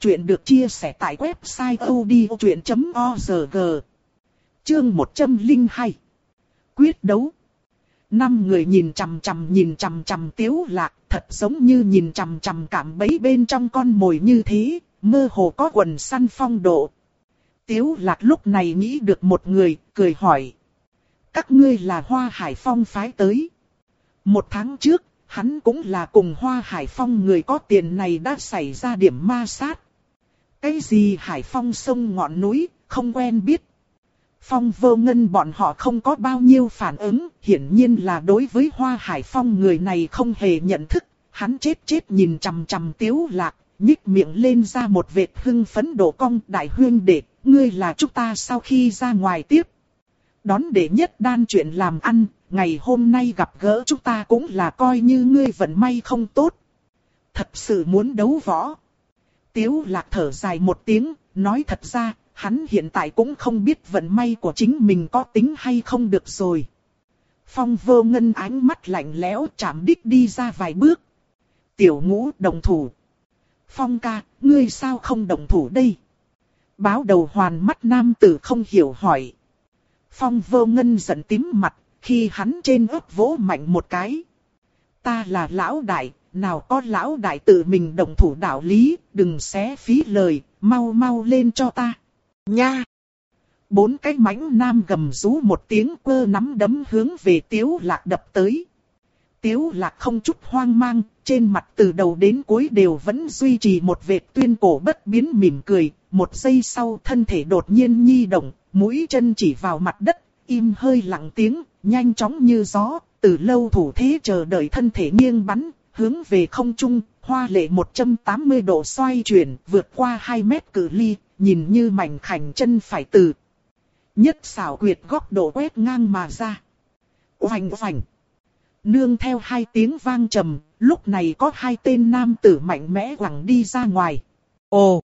Chuyện được chia sẻ tại website odchuyện.org. Chương 102. Quyết đấu. Năm người nhìn chằm chằm nhìn chằm chằm tiếu lạc, thật giống như nhìn chằm chằm cảm bấy bên trong con mồi như thế, mơ hồ có quần săn phong độ. Tiếu lạc lúc này nghĩ được một người, cười hỏi các ngươi là Hoa Hải Phong phái tới. Một tháng trước, hắn cũng là cùng Hoa Hải Phong người có tiền này đã xảy ra điểm ma sát. Cái gì Hải Phong sông ngọn núi, không quen biết. Phong vô ngân bọn họ không có bao nhiêu phản ứng, hiển nhiên là đối với Hoa Hải Phong người này không hề nhận thức, hắn chết chết nhìn chằm chằm tiếu lạc, nhích miệng lên ra một vệt hưng phấn đổ cong đại huyên đệ, ngươi là chúng ta sau khi ra ngoài tiếp. Đón đệ nhất đan chuyện làm ăn, ngày hôm nay gặp gỡ chúng ta cũng là coi như ngươi vận may không tốt. Thật sự muốn đấu võ. Tiếu lạc thở dài một tiếng, nói thật ra, hắn hiện tại cũng không biết vận may của chính mình có tính hay không được rồi. Phong vô ngân ánh mắt lạnh lẽo chạm đích đi ra vài bước. Tiểu ngũ đồng thủ. Phong ca, ngươi sao không đồng thủ đây? Báo đầu hoàn mắt nam tử không hiểu hỏi. Phong vô ngân giận tím mặt, khi hắn trên ớt vỗ mạnh một cái. Ta là lão đại, nào có lão đại tự mình đồng thủ đạo lý, đừng xé phí lời, mau mau lên cho ta. Nha! Bốn cái mãnh nam gầm rú một tiếng quơ nắm đấm hướng về tiếu lạc đập tới. Tiếu lạc không chút hoang mang, trên mặt từ đầu đến cuối đều vẫn duy trì một vệt tuyên cổ bất biến mỉm cười. Một giây sau thân thể đột nhiên nhi động, mũi chân chỉ vào mặt đất, im hơi lặng tiếng, nhanh chóng như gió, từ lâu thủ thế chờ đợi thân thể nghiêng bắn, hướng về không trung, hoa lệ 180 độ xoay chuyển, vượt qua 2 mét cự ly, nhìn như mảnh khảnh chân phải từ. Nhất xảo quyệt góc độ quét ngang mà ra. Oành oành. Nương theo hai tiếng vang trầm, lúc này có hai tên nam tử mạnh mẽ quẳng đi ra ngoài. Ồ!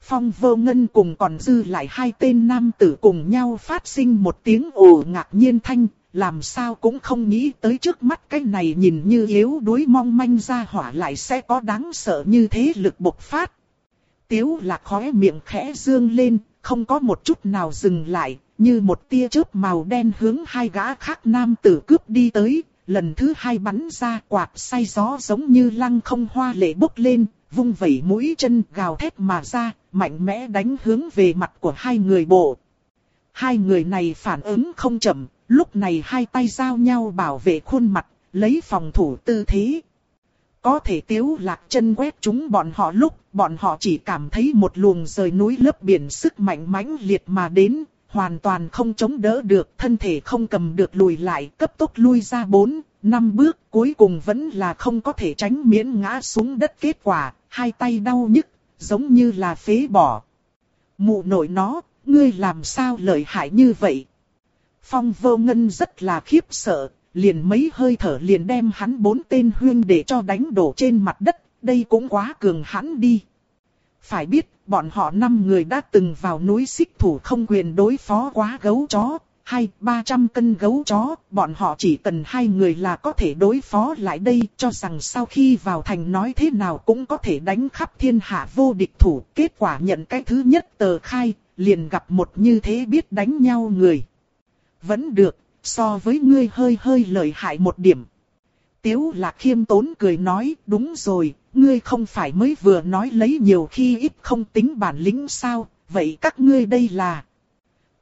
Phong vô ngân cùng còn dư lại hai tên nam tử cùng nhau phát sinh một tiếng ồ ngạc nhiên thanh, làm sao cũng không nghĩ tới trước mắt cái này nhìn như yếu đuối mong manh ra hỏa lại sẽ có đáng sợ như thế lực bộc phát. Tiếu lạc khóe miệng khẽ dương lên, không có một chút nào dừng lại, như một tia chớp màu đen hướng hai gã khác nam tử cướp đi tới, lần thứ hai bắn ra quạt say gió giống như lăng không hoa lệ bốc lên, vung vẩy mũi chân gào thét mà ra, mạnh mẽ đánh hướng về mặt của hai người bộ. Hai người này phản ứng không chậm, lúc này hai tay giao nhau bảo vệ khuôn mặt, lấy phòng thủ tư thế. Có thể tiếu lạc chân quét chúng bọn họ lúc, bọn họ chỉ cảm thấy một luồng rời núi lớp biển sức mạnh mãnh liệt mà đến, hoàn toàn không chống đỡ được, thân thể không cầm được lùi lại, cấp tốc lui ra bốn, năm bước, cuối cùng vẫn là không có thể tránh miễn ngã xuống đất kết quả, hai tay đau nhức, giống như là phế bỏ. Mụ nội nó, ngươi làm sao lợi hại như vậy? Phong vô ngân rất là khiếp sợ, liền mấy hơi thở liền đem hắn bốn tên huyên để cho đánh đổ trên mặt đất, đây cũng quá cường hãn đi. Phải biết, bọn họ năm người đã từng vào núi xích thủ không quyền đối phó quá gấu chó, hai, ba trăm cân gấu chó, bọn họ chỉ cần hai người là có thể đối phó lại đây, cho rằng sau khi vào thành nói thế nào cũng có thể đánh khắp thiên hạ vô địch thủ, kết quả nhận cái thứ nhất tờ khai, liền gặp một như thế biết đánh nhau người. Vẫn được, so với ngươi hơi hơi lợi hại một điểm. Tiếu lạc khiêm tốn cười nói, đúng rồi, ngươi không phải mới vừa nói lấy nhiều khi ít không tính bản lĩnh sao, vậy các ngươi đây là...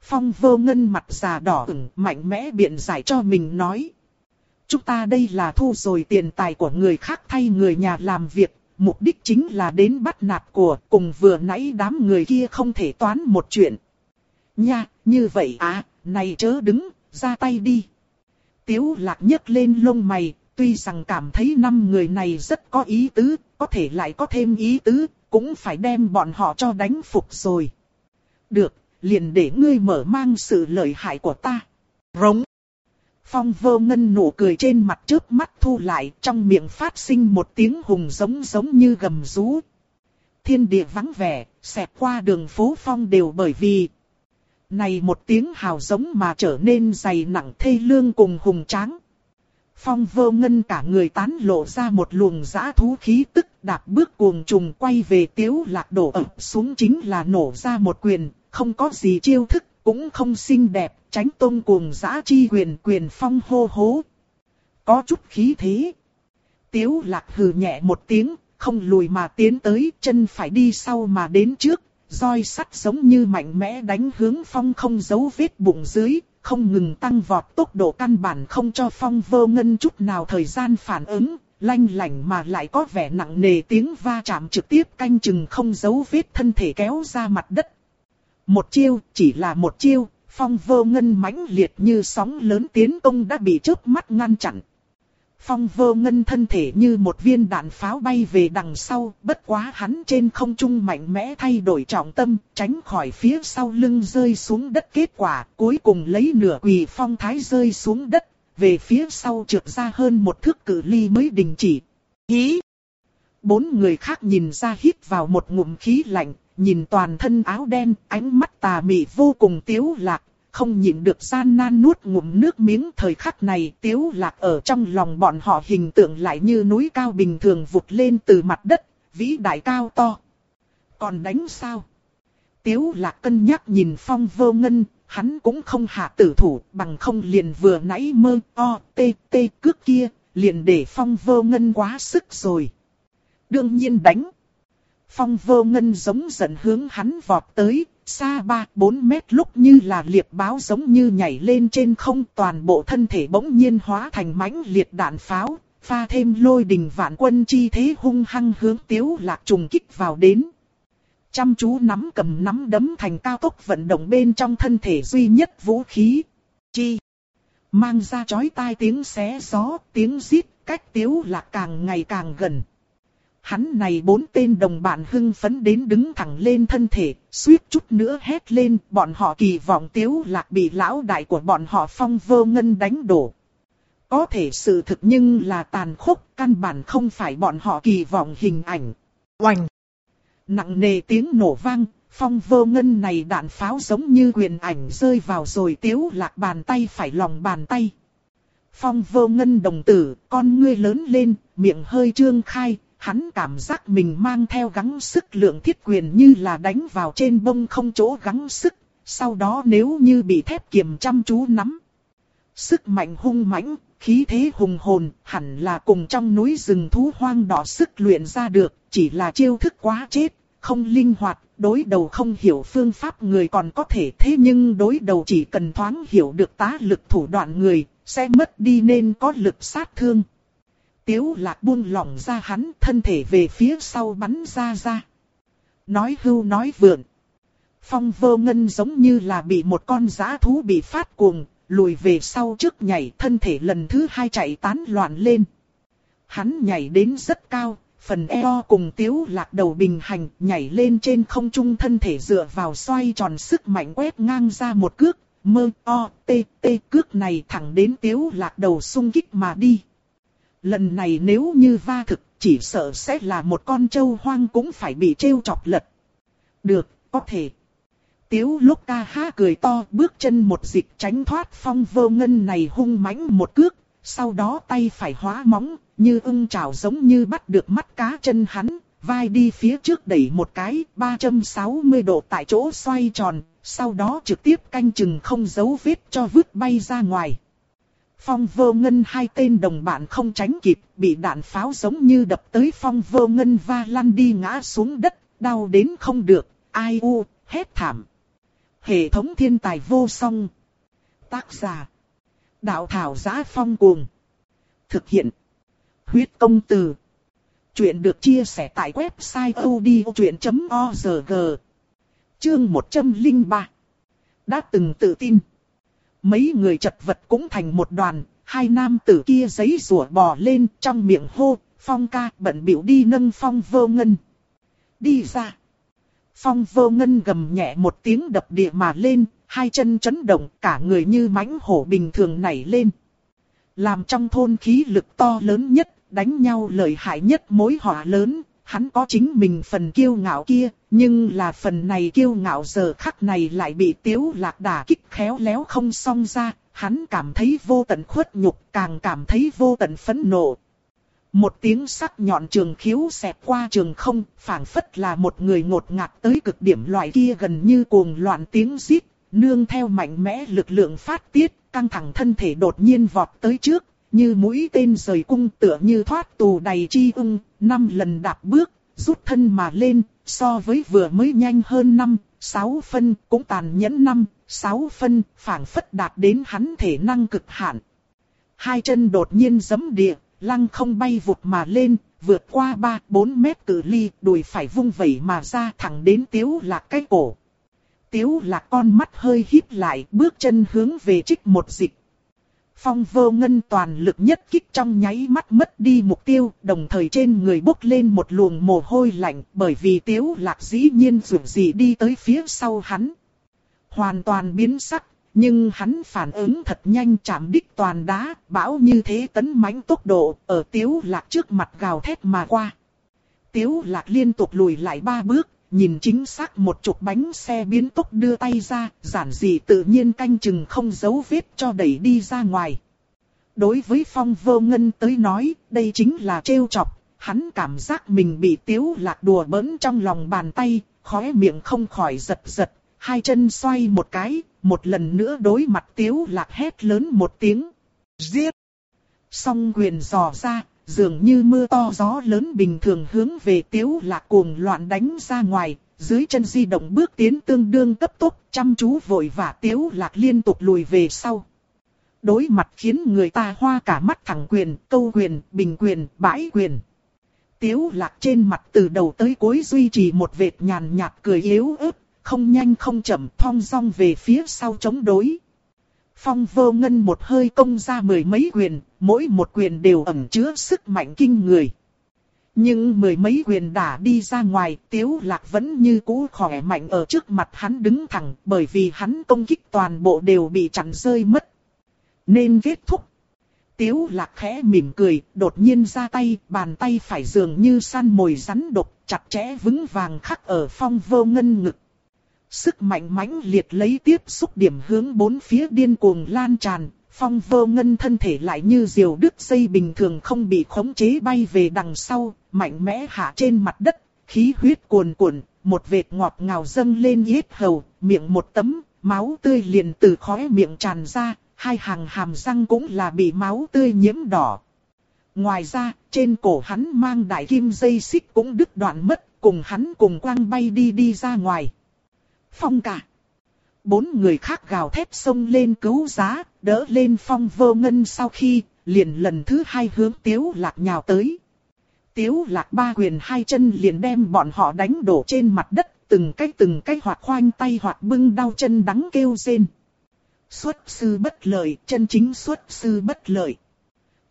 Phong vô ngân mặt già đỏ ửng mạnh mẽ biện giải cho mình nói. Chúng ta đây là thu rồi tiền tài của người khác thay người nhà làm việc, mục đích chính là đến bắt nạt của cùng vừa nãy đám người kia không thể toán một chuyện. Nha, như vậy à, này chớ đứng, ra tay đi. Tiếu lạc nhấc lên lông mày, tuy rằng cảm thấy năm người này rất có ý tứ, có thể lại có thêm ý tứ, cũng phải đem bọn họ cho đánh phục rồi. Được, liền để ngươi mở mang sự lợi hại của ta. Rống. Phong vơ ngân nụ cười trên mặt trước mắt thu lại trong miệng phát sinh một tiếng hùng giống giống như gầm rú. Thiên địa vắng vẻ, xẹt qua đường phố phong đều bởi vì này một tiếng hào giống mà trở nên dày nặng thê lương cùng hùng tráng. Phong vô ngân cả người tán lộ ra một luồng giã thú khí tức đạp bước cuồng trùng quay về tiếu lạc đổ ập xuống chính là nổ ra một quyền, không có gì chiêu thức, cũng không xinh đẹp, tránh tôn cuồng giã chi quyền quyền phong hô hố. Có chút khí thế. Tiếu lạc hừ nhẹ một tiếng, không lùi mà tiến tới, chân phải đi sau mà đến trước, roi sắt giống như mạnh mẽ đánh hướng phong không giấu vết bụng dưới, không ngừng tăng vọt tốc độ căn bản không cho phong vơ ngân chút nào thời gian phản ứng, lanh lảnh mà lại có vẻ nặng nề tiếng va chạm trực tiếp canh chừng không giấu vết thân thể kéo ra mặt đất. Một chiêu, chỉ là một chiêu, phong vơ ngân mãnh liệt như sóng lớn tiến công đã bị trước mắt ngăn chặn. Phong vô ngân thân thể như một viên đạn pháo bay về đằng sau, bất quá hắn trên không trung mạnh mẽ thay đổi trọng tâm, tránh khỏi phía sau lưng rơi xuống đất kết quả, cuối cùng lấy nửa quỳ phong thái rơi xuống đất, về phía sau trượt ra hơn một thước cự ly mới đình chỉ. Hí! Bốn người khác nhìn ra hít vào một ngụm khí lạnh, nhìn toàn thân áo đen, ánh mắt tà mị vô cùng tiếu lạc, không nhịn được gian nan nuốt ngụm nước miếng thời khắc này tiếu lạc ở trong lòng bọn họ hình tượng lại như núi cao bình thường vụt lên từ mặt đất, vĩ đại cao to. Còn đánh sao? Tiếu lạc cân nhắc nhìn phong vô ngân, hắn cũng không hạ tử thủ bằng không liền vừa nãy mơ o tê tê cước kia, liền để phong vô ngân quá sức rồi. Đương nhiên đánh. Phong vô ngân giống giận hướng hắn vọt tới, xa 3-4 mét lúc như là liệp báo giống như nhảy lên trên không toàn bộ thân thể bỗng nhiên hóa thành mãnh liệt đạn pháo, pha thêm lôi đình vạn quân chi thế hung hăng hướng tiếu lạc trùng kích vào đến. Chăm chú nắm cầm nắm đấm thành cao tốc vận động bên trong thân thể duy nhất vũ khí. Chi. Mang ra chói tai tiếng xé gió, tiếng rít, cách tiếu lạc càng ngày càng gần. Hắn này bốn tên đồng bạn hưng phấn đến đứng thẳng lên thân thể, suýt chút nữa hét lên, bọn họ kỳ vọng tiếu lạc bị lão đại của bọn họ phong vơ ngân đánh đổ. Có thể sự thực nhưng là tàn khốc, căn bản không phải bọn họ kỳ vọng hình ảnh. Oanh! Nặng nề tiếng nổ vang, phong vơ ngân này đạn pháo giống như quyền ảnh rơi vào rồi tiếu lạc bàn tay phải lòng bàn tay. Phong vơ ngân đồng tử, con ngươi lớn lên, miệng hơi trương khai, hắn cảm giác mình mang theo gắng sức lượng thiết quyền như là đánh vào trên bông không chỗ gắng sức, sau đó nếu như bị thép kiềm chăm chú nắm. Sức mạnh hung mãnh, khí thế hùng hồn, hẳn là cùng trong núi rừng thú hoang đỏ sức luyện ra được, chỉ là chiêu thức quá chết, không linh hoạt, đối đầu không hiểu phương pháp người còn có thể thế nhưng đối đầu chỉ cần thoáng hiểu được tá lực thủ đoạn người, sẽ mất đi nên có lực sát thương. Tiếu lạc buông lỏng ra hắn thân thể về phía sau bắn ra ra. Nói hưu nói vượn. Phong vơ ngân giống như là bị một con giã thú bị phát cuồng, lùi về sau trước nhảy thân thể lần thứ hai chạy tán loạn lên. Hắn nhảy đến rất cao, phần eo cùng tiếu lạc đầu bình hành nhảy lên trên không trung thân thể dựa vào xoay tròn sức mạnh quét ngang ra một cước, mơ o tê tê cước này thẳng đến tiếu lạc đầu sung kích mà đi. Lần này nếu như va thực, chỉ sợ sẽ là một con trâu hoang cũng phải bị trêu chọc lật. Được, có thể. Tiếu lúc ca há cười to bước chân một dịch tránh thoát phong vơ ngân này hung mãnh một cước, sau đó tay phải hóa móng, như ưng chảo giống như bắt được mắt cá chân hắn, vai đi phía trước đẩy một cái, 360 độ tại chỗ xoay tròn, sau đó trực tiếp canh chừng không giấu vết cho vứt bay ra ngoài. Phong vô ngân hai tên đồng bạn không tránh kịp, bị đạn pháo giống như đập tới phong vô ngân va lăn đi ngã xuống đất, đau đến không được, ai u, hết thảm. Hệ thống thiên tài vô song. Tác giả. Đạo thảo giá phong cuồng. Thực hiện. Huyết công từ. Chuyện được chia sẻ tại website odchuyện.org. Chương 103. Đã từng tự tin. Mấy người chật vật cũng thành một đoàn, hai nam tử kia giấy rủa bò lên trong miệng hô, phong ca bận biểu đi nâng phong vô ngân. Đi ra. Phong vô ngân gầm nhẹ một tiếng đập địa mà lên, hai chân chấn động cả người như mãnh hổ bình thường nảy lên. Làm trong thôn khí lực to lớn nhất, đánh nhau lợi hại nhất mối họa lớn, hắn có chính mình phần kiêu ngạo kia, nhưng là phần này kiêu ngạo giờ khắc này lại bị tiếu lạc đả kích khéo léo không song ra, hắn cảm thấy vô tận khuất nhục, càng cảm thấy vô tận phẫn nộ. Một tiếng sắc nhọn trường khiếu xẹt qua trường không, phảng phất là một người ngột ngạt tới cực điểm loại kia gần như cuồng loạn tiếng rít, nương theo mạnh mẽ lực lượng phát tiết, căng thẳng thân thể đột nhiên vọt tới trước, như mũi tên rời cung tựa như thoát tù đầy chi ung, năm lần đạp bước, rút thân mà lên, so với vừa mới nhanh hơn năm, sáu phân, cũng tàn nhẫn năm, sáu phân, phảng phất đạt đến hắn thể năng cực hạn. Hai chân đột nhiên giấm địa, lăng không bay vụt mà lên, vượt qua ba bốn mét cự ly, đùi phải vung vẩy mà ra thẳng đến tiếu lạc cái cổ. Tiếu lạc con mắt hơi híp lại, bước chân hướng về trích một dịch Phong vô ngân toàn lực nhất kích trong nháy mắt mất đi mục tiêu, đồng thời trên người bốc lên một luồng mồ hôi lạnh bởi vì tiếu lạc dĩ nhiên dù gì đi tới phía sau hắn. Hoàn toàn biến sắc, nhưng hắn phản ứng thật nhanh chạm đích toàn đá, bão như thế tấn mãnh tốc độ, ở tiếu lạc trước mặt gào thét mà qua. Tiếu lạc liên tục lùi lại ba bước, nhìn chính xác một chục bánh xe biến tốc đưa tay ra, giản dị tự nhiên canh chừng không giấu vết cho đẩy đi ra ngoài. Đối với phong vô ngân tới nói, đây chính là trêu chọc, hắn cảm giác mình bị tiếu lạc đùa bỡn trong lòng bàn tay, khóe miệng không khỏi giật giật, hai chân xoay một cái, một lần nữa đối mặt tiếu lạc hét lớn một tiếng. Giết! Song quyền dò ra, dường như mưa to gió lớn bình thường hướng về tiếu lạc cuồng loạn đánh ra ngoài, dưới chân di động bước tiến tương đương cấp tốc, chăm chú vội và tiếu lạc liên tục lùi về sau. Đối mặt khiến người ta hoa cả mắt thẳng quyền, câu quyền, bình quyền, bãi quyền. Tiếu lạc trên mặt từ đầu tới cuối duy trì một vệt nhàn nhạt cười yếu ớt, không nhanh không chậm thong dong về phía sau chống đối. Phong vô ngân một hơi công ra mười mấy quyền, mỗi một quyền đều ẩn chứa sức mạnh kinh người. Nhưng mười mấy quyền đã đi ra ngoài, tiếu lạc vẫn như cũ khỏe mạnh ở trước mặt hắn đứng thẳng, bởi vì hắn công kích toàn bộ đều bị chặn rơi mất. Nên kết thúc. Tiếu lạc khẽ mỉm cười, đột nhiên ra tay, bàn tay phải dường như săn mồi rắn độc, chặt chẽ vững vàng khắc ở phong vô ngân ngực. Sức mạnh mãnh liệt lấy tiếp xúc điểm hướng bốn phía điên cuồng lan tràn, phong vô ngân thân thể lại như diều đứt dây bình thường không bị khống chế bay về đằng sau, mạnh mẽ hạ trên mặt đất, khí huyết cuồn cuộn, một vệt ngọt ngào dâng lên yết hầu, miệng một tấm, máu tươi liền từ khóe miệng tràn ra, hai hàng hàm răng cũng là bị máu tươi nhiễm đỏ. Ngoài ra, trên cổ hắn mang đại kim dây xích cũng đứt đoạn mất, cùng hắn cùng quang bay đi đi ra ngoài. Phong cả. Bốn người khác gào thét xông lên cứu giá, đỡ lên phong vô ngân sau khi, liền lần thứ hai hướng tiếu lạc nhào tới. Tiếu lạc ba quyền hai chân liền đem bọn họ đánh đổ trên mặt đất, từng cái từng cái hoạt khoanh tay hoạt bưng đau chân đắng kêu rên. Xuất sư bất lợi, chân chính xuất sư bất lợi.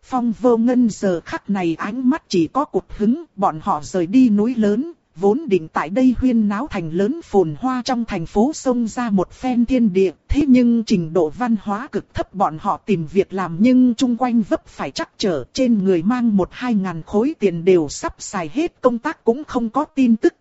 Phong vô ngân giờ khắc này ánh mắt chỉ có cục hứng, bọn họ rời đi núi lớn, vốn định tại đây huyên náo thành lớn phồn hoa trong thành phố sông ra một phen thiên địa, thế nhưng trình độ văn hóa cực thấp bọn họ tìm việc làm nhưng chung quanh vấp phải chắc trở trên người mang một hai ngàn khối tiền đều sắp xài hết công tác cũng không có tin tức.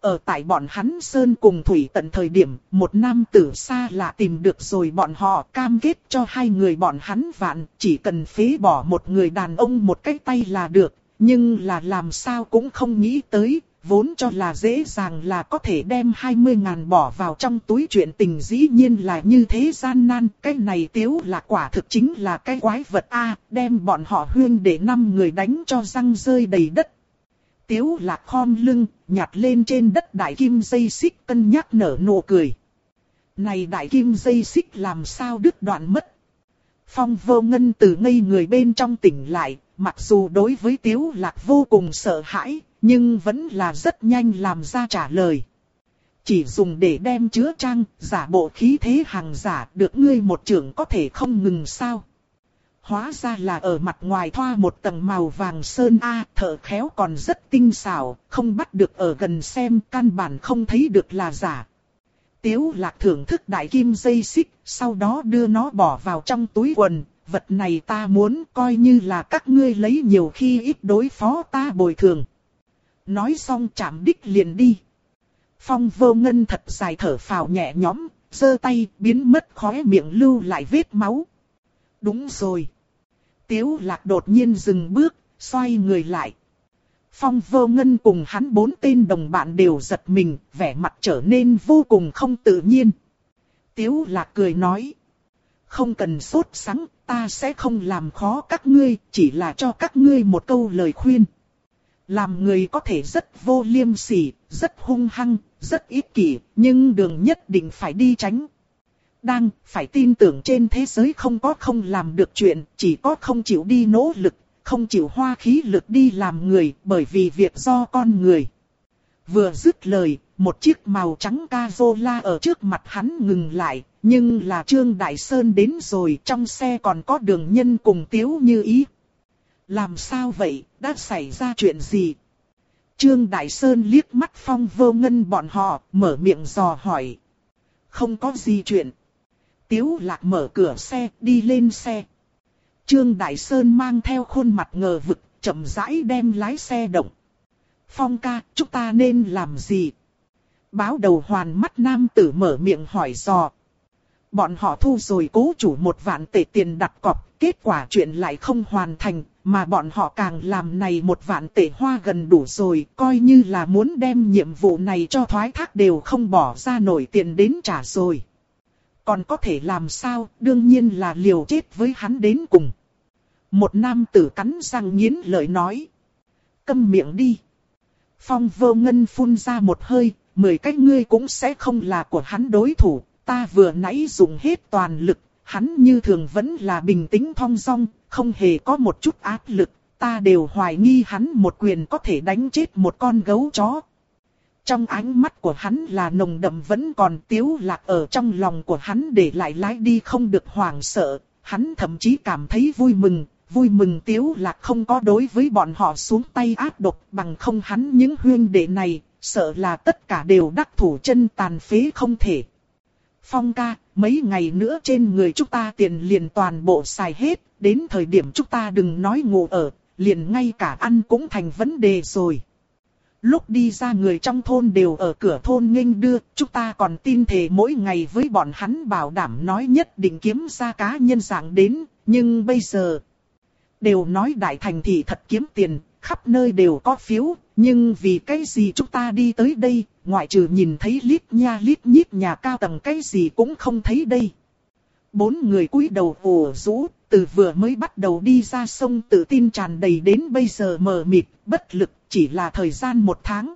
Ở tại bọn hắn Sơn cùng Thủy tận thời điểm, một nam tử xa lạ tìm được rồi bọn họ cam kết cho hai người bọn hắn vạn, chỉ cần phế bỏ một người đàn ông một cái tay là được, nhưng là làm sao cũng không nghĩ tới, vốn cho là dễ dàng là có thể đem 20 ngàn bỏ vào trong túi chuyện tình dĩ nhiên là như thế gian nan. Cái này tiếu là quả thực chính là cái quái vật A, đem bọn họ huyên để năm người đánh cho răng rơi đầy đất. Tiếu là khom lưng, nhặt lên trên đất đại kim dây xích cân nhắc nở nụ cười. Này đại kim dây xích làm sao đứt đoạn mất. Phong vô ngân từ ngây người bên trong tỉnh lại, mặc dù đối với tiếu lạc vô cùng sợ hãi, nhưng vẫn là rất nhanh làm ra trả lời. Chỉ dùng để đem chứa trang, giả bộ khí thế hàng giả được ngươi một trưởng có thể không ngừng sao. Hóa ra là ở mặt ngoài thoa một tầng màu vàng sơn A, thợ khéo còn rất tinh xảo, không bắt được ở gần xem, căn bản không thấy được là giả. Tiếu lạc thưởng thức đại kim dây xích, sau đó đưa nó bỏ vào trong túi quần, vật này ta muốn coi như là các ngươi lấy nhiều khi ít đối phó ta bồi thường. Nói xong chạm đích liền đi. Phong vô ngân thật dài thở phào nhẹ nhõm, giơ tay biến mất khóe miệng lưu lại vết máu. Đúng rồi. Tiếu lạc đột nhiên dừng bước, xoay người lại. Phong vô ngân cùng hắn bốn tên đồng bạn đều giật mình, vẻ mặt trở nên vô cùng không tự nhiên. Tiếu lạc cười nói. Không cần sốt sắng, ta sẽ không làm khó các ngươi, chỉ là cho các ngươi một câu lời khuyên. Làm người có thể rất vô liêm sỉ, rất hung hăng, rất ích kỷ, nhưng đường nhất định phải đi tránh. Đang phải tin tưởng trên thế giới không có không làm được chuyện, chỉ có không chịu đi nỗ lực, không chịu hoa khí lực đi làm người, bởi vì việc do con người. Vừa dứt lời, một chiếc màu trắng cazola ở trước mặt hắn ngừng lại, Nhưng là Trương Đại Sơn đến rồi trong xe còn có đường nhân cùng tiếu như ý. Làm sao vậy, đã xảy ra chuyện gì? Trương Đại Sơn liếc mắt phong vô ngân bọn họ, mở miệng dò hỏi. Không có gì chuyện. Tiếu lạc mở cửa xe, đi lên xe. Trương Đại Sơn mang theo khuôn mặt ngờ vực, chậm rãi đem lái xe động. Phong ca, chúng ta nên làm gì? Báo đầu hoàn mắt nam tử mở miệng hỏi dò. Bọn họ thu rồi cố chủ một vạn tệ tiền đặt cọc, kết quả chuyện lại không hoàn thành, mà bọn họ càng làm này một vạn tể hoa gần đủ rồi, coi như là muốn đem nhiệm vụ này cho thoái thác đều không bỏ ra nổi tiền đến trả rồi. Còn có thể làm sao, đương nhiên là liều chết với hắn đến cùng. Một nam tử cắn răng nghiến lợi nói. Câm miệng đi. Phong vô ngân phun ra một hơi, mười cách ngươi cũng sẽ không là của hắn đối thủ. Ta vừa nãy dùng hết toàn lực, hắn như thường vẫn là bình tĩnh thong dong, không hề có một chút áp lực. Ta đều hoài nghi hắn một quyền có thể đánh chết một con gấu chó. Trong ánh mắt của hắn là nồng đậm vẫn còn tiếu lạc ở trong lòng của hắn để lại lái đi không được hoảng sợ. Hắn thậm chí cảm thấy vui mừng, vui mừng tiếu lạc không có đối với bọn họ xuống tay áp độc bằng không hắn những huyên đệ này, sợ là tất cả đều đắc thủ chân tàn phế không thể. Phong ca, mấy ngày nữa trên người chúng ta tiền liền toàn bộ xài hết, đến thời điểm chúng ta đừng nói ngủ ở, liền ngay cả ăn cũng thành vấn đề rồi. Lúc đi ra người trong thôn đều ở cửa thôn nghênh đưa, chúng ta còn tin thề mỗi ngày với bọn hắn bảo đảm nói nhất định kiếm ra cá nhân dạng đến, nhưng bây giờ... Đều nói đại thành thị thật kiếm tiền, khắp nơi đều có phiếu, nhưng vì cái gì chúng ta đi tới đây, ngoại trừ nhìn thấy lít nha lít nhít nhà cao tầng cái gì cũng không thấy đây. Bốn người cúi đầu ủ rũ, từ vừa mới bắt đầu đi ra sông tự tin tràn đầy đến bây giờ mờ mịt, bất lực, chỉ là thời gian một tháng.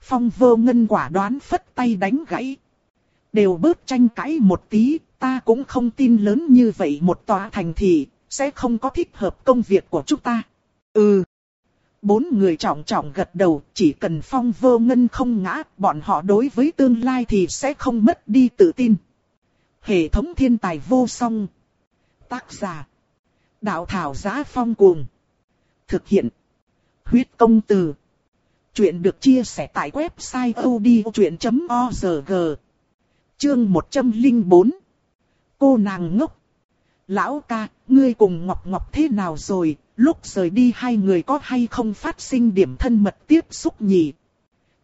Phong vô ngân quả đoán phất tay đánh gãy. Đều bớt tranh cãi một tí, ta cũng không tin lớn như vậy một tòa thành thị, sẽ không có thích hợp công việc của chúng ta. Ừ. Bốn người trọng trọng gật đầu, chỉ cần phong vô ngân không ngã, bọn họ đối với tương lai thì sẽ không mất đi tự tin. Hệ thống thiên tài vô song. Tác giả. Đạo thảo giá phong cuồng. Thực hiện. Huyết công từ. Chuyện được chia sẻ tại website odchuyện.org. Chương 104. Cô nàng ngốc. Lão ca, ngươi cùng Ngọc Ngọc thế nào rồi, lúc rời đi hai người có hay không phát sinh điểm thân mật tiếp xúc nhỉ?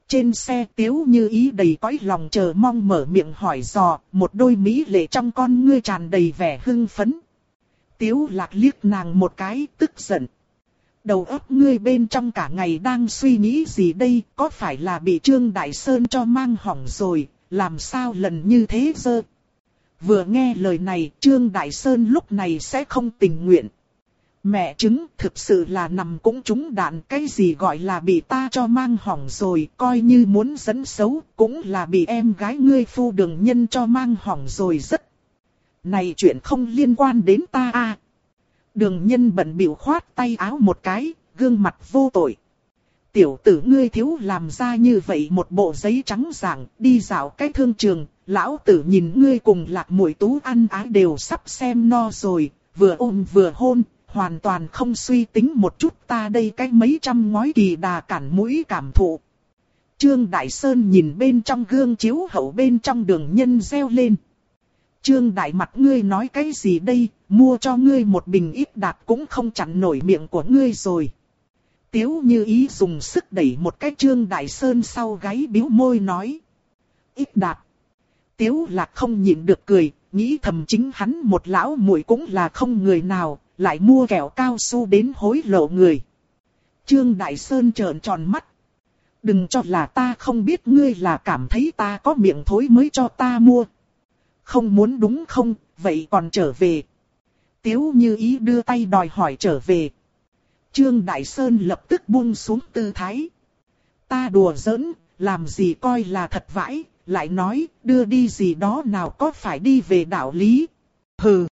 Trên xe tiếu như ý đầy cõi lòng chờ mong mở miệng hỏi dò, một đôi mỹ lệ trong con ngươi tràn đầy vẻ hưng phấn. Tiếu lạc liếc nàng một cái, tức giận. Đầu óc ngươi bên trong cả ngày đang suy nghĩ gì đây, có phải là bị Trương Đại Sơn cho mang hỏng rồi, làm sao lần như thế dơ. Vừa nghe lời này, Trương Đại Sơn lúc này sẽ không tình nguyện. Mẹ chứng thực sự là nằm cũng trúng đạn cái gì gọi là bị ta cho mang hỏng rồi, coi như muốn dẫn xấu, cũng là bị em gái ngươi phu đường nhân cho mang hỏng rồi rất. Này chuyện không liên quan đến ta à. Đường nhân bận biểu khoát tay áo một cái, gương mặt vô tội. Tiểu tử ngươi thiếu làm ra như vậy một bộ giấy trắng giảng đi dạo cái thương trường, lão tử nhìn ngươi cùng lạc mũi tú ăn ái đều sắp xem no rồi, vừa ôm vừa hôn, hoàn toàn không suy tính một chút ta đây cái mấy trăm ngói kỳ đà cản mũi cảm thụ. Trương Đại Sơn nhìn bên trong gương chiếu hậu bên trong đường nhân reo lên. Trương Đại mặt ngươi nói cái gì đây, mua cho ngươi một bình ít đạt cũng không chặn nổi miệng của ngươi rồi. Tiếu như ý dùng sức đẩy một cái Trương Đại Sơn sau gáy biếu môi nói. Ít đạt. Tiếu là không nhịn được cười, nghĩ thầm chính hắn một lão muội cũng là không người nào, lại mua kẹo cao su đến hối lộ người. Trương Đại Sơn trợn tròn mắt. Đừng cho là ta không biết ngươi là cảm thấy ta có miệng thối mới cho ta mua. Không muốn đúng không, vậy còn trở về. Tiếu như ý đưa tay đòi hỏi trở về. Trương Đại Sơn lập tức buông xuống tư thái. Ta đùa giỡn, làm gì coi là thật vãi, lại nói, đưa đi gì đó nào có phải đi về đạo lý. Hừ.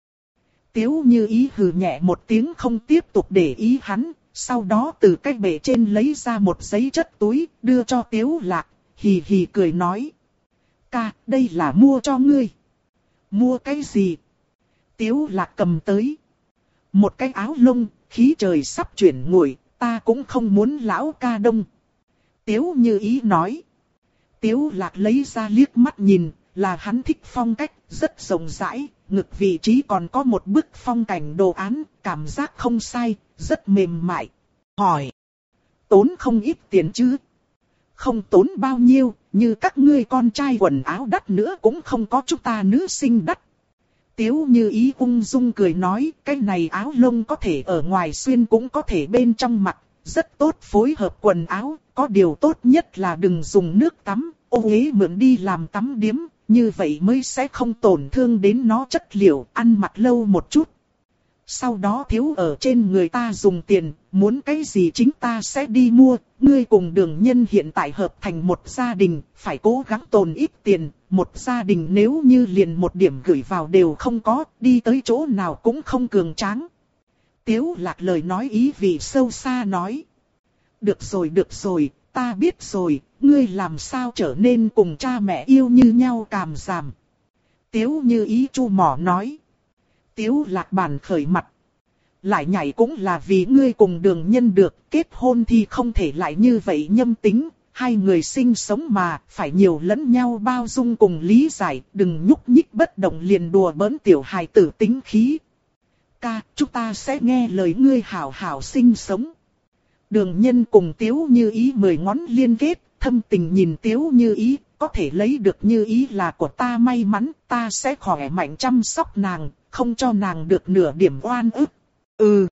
Tiếu như ý hừ nhẹ một tiếng không tiếp tục để ý hắn, sau đó từ cái bể trên lấy ra một giấy chất túi, đưa cho tiếu lạc, hì hì cười nói. Ca, đây là mua cho ngươi. Mua cái gì? Tiếu lạc cầm tới. Một cái áo lông, khí trời sắp chuyển nguội, ta cũng không muốn lão ca đông. Tiếu như ý nói. Tiếu lạc lấy ra liếc mắt nhìn, là hắn thích phong cách, rất rộng rãi, ngực vị trí còn có một bức phong cảnh đồ án, cảm giác không sai, rất mềm mại. Hỏi. Tốn không ít tiền chứ? Không tốn bao nhiêu, như các ngươi con trai quần áo đắt nữa cũng không có chúng ta nữ sinh đắt. Tiếu như ý ung dung cười nói, cái này áo lông có thể ở ngoài xuyên cũng có thể bên trong mặc, rất tốt phối hợp quần áo, có điều tốt nhất là đừng dùng nước tắm, ô ế mượn đi làm tắm điếm, như vậy mới sẽ không tổn thương đến nó chất liệu, ăn mặc lâu một chút. Sau đó thiếu ở trên người ta dùng tiền, muốn cái gì chính ta sẽ đi mua, ngươi cùng đường nhân hiện tại hợp thành một gia đình, phải cố gắng tồn ít tiền, một gia đình nếu như liền một điểm gửi vào đều không có, đi tới chỗ nào cũng không cường tráng. Tiếu lạc lời nói ý vì sâu xa nói. Được rồi được rồi, ta biết rồi, ngươi làm sao trở nên cùng cha mẹ yêu như nhau càm giảm. Tiếu như ý chu mỏ nói. Tiếu lạc bản khởi mặt. Lại nhảy cũng là vì ngươi cùng đường nhân được, kết hôn thì không thể lại như vậy nhâm tính, hai người sinh sống mà, phải nhiều lẫn nhau bao dung cùng lý giải, đừng nhúc nhích bất động liền đùa bỡn tiểu hài tử tính khí. Ca, chúng ta sẽ nghe lời ngươi hảo hảo sinh sống. Đường nhân cùng tiếu như ý mười ngón liên kết, thâm tình nhìn tiếu như ý, có thể lấy được như ý là của ta may mắn, ta sẽ khỏe mạnh chăm sóc nàng, không cho nàng được nửa điểm oan ức. Ừ.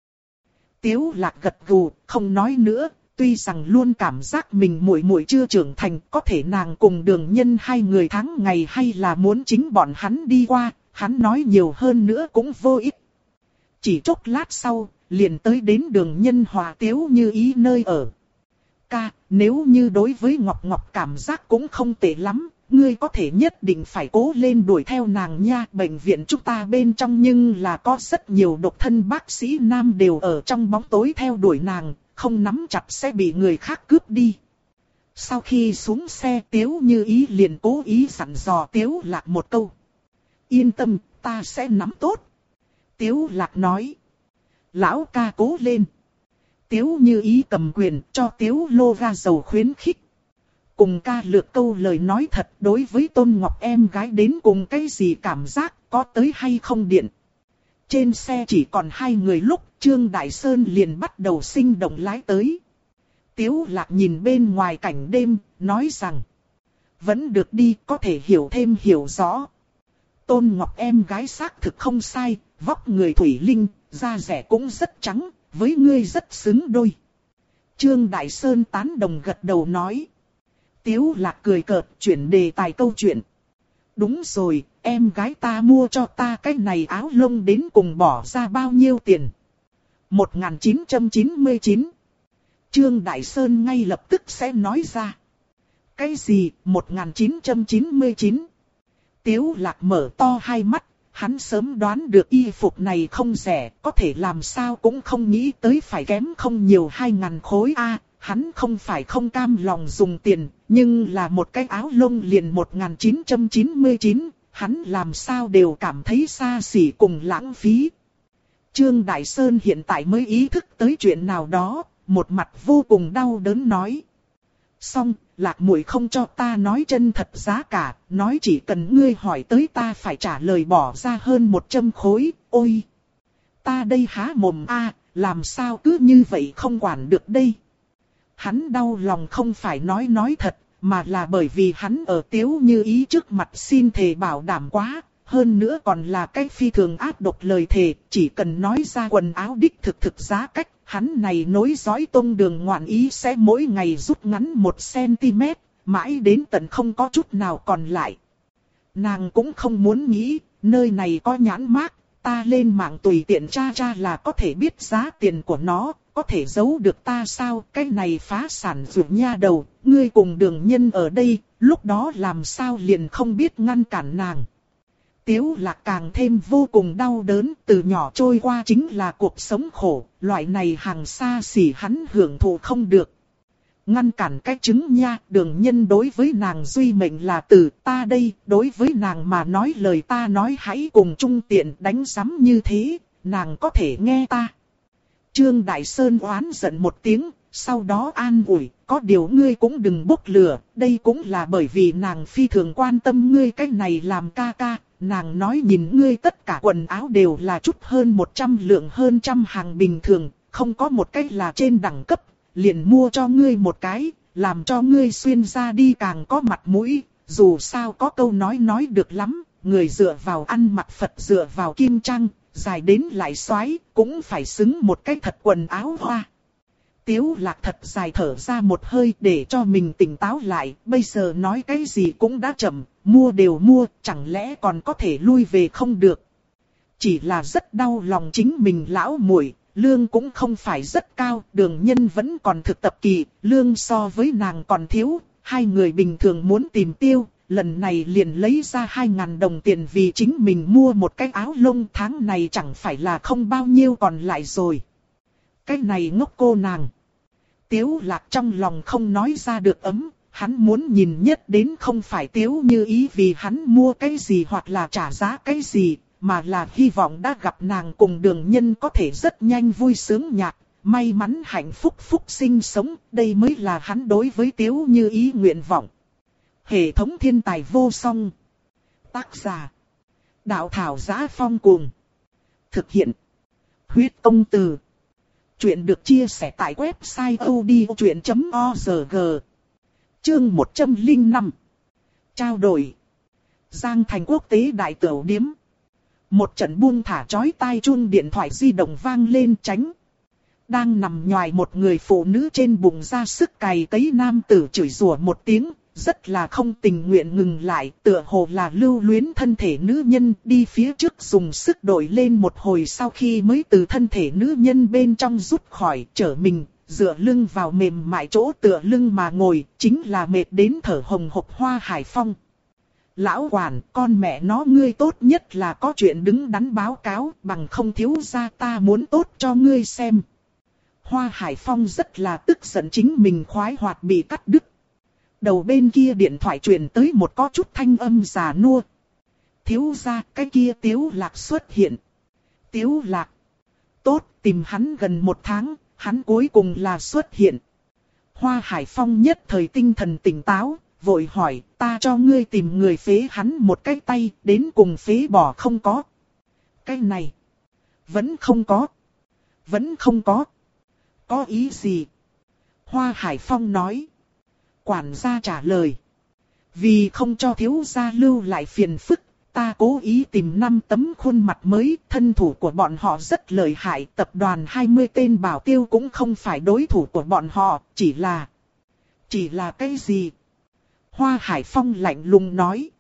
Tiếu lạc gật gù, không nói nữa, tuy rằng luôn cảm giác mình muội muội chưa trưởng thành, có thể nàng cùng đường nhân hai người tháng ngày hay là muốn chính bọn hắn đi qua, hắn nói nhiều hơn nữa cũng vô ích. Chỉ chốc lát sau, liền tới đến đường nhân hòa tiếu như ý nơi ở. Ca, nếu như đối với Ngọc Ngọc cảm giác cũng không tệ lắm, ngươi có thể nhất định phải cố lên đuổi theo nàng nha. Bệnh viện chúng ta bên trong nhưng là có rất nhiều độc thân bác sĩ nam đều ở trong bóng tối theo đuổi nàng, không nắm chặt sẽ bị người khác cướp đi. Sau khi xuống xe Tiếu Như Ý liền cố ý sẵn dò Tiếu Lạc một câu. Yên tâm, ta sẽ nắm tốt. Tiếu Lạc nói. Lão ca cố lên. Tiếu Như Ý cầm quyền cho Tiếu Lô ra dầu khuyến khích. Cùng ca lược câu lời nói thật đối với Tôn Ngọc em gái đến cùng cái gì cảm giác có tới hay không điện. Trên xe chỉ còn hai người lúc Trương Đại Sơn liền bắt đầu sinh động lái tới. Tiếu lạc nhìn bên ngoài cảnh đêm, nói rằng. Vẫn được đi, có thể hiểu thêm hiểu rõ. Tôn Ngọc em gái xác thực không sai, vóc người thủy linh, da rẻ cũng rất trắng, với ngươi rất xứng đôi. Trương Đại Sơn tán đồng gật đầu nói. Tiếu lạc cười cợt chuyển đề tài câu chuyện. Đúng rồi, em gái ta mua cho ta cái này áo lông đến cùng bỏ ra bao nhiêu tiền. 1999 Trương Đại Sơn ngay lập tức sẽ nói ra. Cái gì 1999 Tiếu lạc mở to hai mắt, hắn sớm đoán được y phục này không rẻ, có thể làm sao cũng không nghĩ tới phải kém không nhiều hai ngàn khối a hắn không phải không cam lòng dùng tiền, nhưng là một cái áo lông liền 1999, hắn làm sao đều cảm thấy xa xỉ cùng lãng phí. Trương Đại Sơn hiện tại mới ý thức tới chuyện nào đó, một mặt vô cùng đau đớn nói. Xong, lạc muội không cho ta nói chân thật giá cả, nói chỉ cần ngươi hỏi tới ta phải trả lời bỏ ra hơn một trăm khối, ôi! Ta đây há mồm a, làm sao cứ như vậy không quản được đây. Hắn đau lòng không phải nói nói thật, mà là bởi vì hắn ở tiếu như ý trước mặt xin thề bảo đảm quá, hơn nữa còn là cái phi thường áp độc lời thề, chỉ cần nói ra quần áo đích thực thực giá cách, hắn này nối dõi tông đường ngoạn ý sẽ mỗi ngày rút ngắn 1cm, mãi đến tận không có chút nào còn lại. Nàng cũng không muốn nghĩ, nơi này có nhãn mác, ta lên mạng tùy tiện tra tra là có thể biết giá tiền của nó, có thể giấu được ta sao, cái này phá sản rượu nha đầu, ngươi cùng đường nhân ở đây, lúc đó làm sao liền không biết ngăn cản nàng. Tiếu lạc càng thêm vô cùng đau đớn, từ nhỏ trôi qua chính là cuộc sống khổ, loại này hàng xa xỉ hắn hưởng thụ không được. Ngăn cản cái chứng nha, đường nhân đối với nàng duy mệnh là từ ta đây, đối với nàng mà nói lời ta nói hãy cùng trung tiện đánh sắm như thế, nàng có thể nghe ta. Trương Đại Sơn oán giận một tiếng, sau đó an ủi, có điều ngươi cũng đừng bốc lửa, đây cũng là bởi vì nàng phi thường quan tâm ngươi cách này làm ca ca, nàng nói nhìn ngươi tất cả quần áo đều là chút hơn 100 lượng hơn trăm hàng bình thường, không có một cái là trên đẳng cấp, liền mua cho ngươi một cái, làm cho ngươi xuyên ra đi càng có mặt mũi, dù sao có câu nói nói được lắm, người dựa vào ăn mặc Phật dựa vào kim trang, dài đến lại xoái, cũng phải xứng một cái thật quần áo hoa. Tiếu lạc thật dài thở ra một hơi để cho mình tỉnh táo lại, bây giờ nói cái gì cũng đã chậm, mua đều mua, chẳng lẽ còn có thể lui về không được. Chỉ là rất đau lòng chính mình lão muội, lương cũng không phải rất cao, đường nhân vẫn còn thực tập kỳ, lương so với nàng còn thiếu, hai người bình thường muốn tìm tiêu, lần này liền lấy ra 2.000 đồng tiền vì chính mình mua một cái áo lông tháng này chẳng phải là không bao nhiêu còn lại rồi. Cái này ngốc cô nàng. Tiếu lạc trong lòng không nói ra được ấm, hắn muốn nhìn nhất đến không phải tiếu như ý vì hắn mua cái gì hoặc là trả giá cái gì, mà là hy vọng đã gặp nàng cùng đường nhân có thể rất nhanh vui sướng nhạc, may mắn hạnh phúc phúc sinh sống, đây mới là hắn đối với tiếu như ý nguyện vọng. Hệ thống thiên tài vô song. Tác giả. Đạo thảo giá phong cuồng. Thực hiện. Huyết công từ. Chuyện được chia sẻ tại website odchuyện.org. Chương 105. Trao đổi. Giang thành quốc tế đại tiểu điếm. Một trận buông thả chói tai chuông điện thoại di động vang lên tránh. Đang nằm nhòi một người phụ nữ trên bụng ra sức cày cấy nam tử chửi rủa một tiếng, rất là không tình nguyện ngừng lại, tựa hồ là lưu luyến thân thể nữ nhân đi phía trước dùng sức đổi lên một hồi sau khi mới từ thân thể nữ nhân bên trong rút khỏi, trở mình, dựa lưng vào mềm mại chỗ tựa lưng mà ngồi, chính là mệt đến thở hồng hộc hoa hải phong. Lão quản, con mẹ nó ngươi tốt nhất là có chuyện đứng đắn báo cáo, bằng không thiếu gia ta muốn tốt cho ngươi xem. Hoa Hải Phong rất là tức giận chính mình khoái hoạt bị cắt đứt. Đầu bên kia điện thoại truyền tới một có chút thanh âm già nua. Thiếu ra cái kia tiếu lạc xuất hiện. Tiếu lạc. Tốt tìm hắn gần một tháng, hắn cuối cùng là xuất hiện. Hoa Hải Phong nhất thời tinh thần tỉnh táo, vội hỏi ta cho ngươi tìm người phế hắn một cái tay, đến cùng phế bỏ không có. Cái này. Vẫn không có. Vẫn không có. Có ý gì? Hoa Hải Phong nói quản gia trả lời. Vì không cho thiếu gia lưu lại phiền phức, ta cố ý tìm năm tấm khuôn mặt mới, thân thủ của bọn họ rất lợi hại, tập đoàn 20 tên bảo tiêu cũng không phải đối thủ của bọn họ, chỉ là... Chỉ là cái gì? Hoa Hải Phong lạnh lùng nói.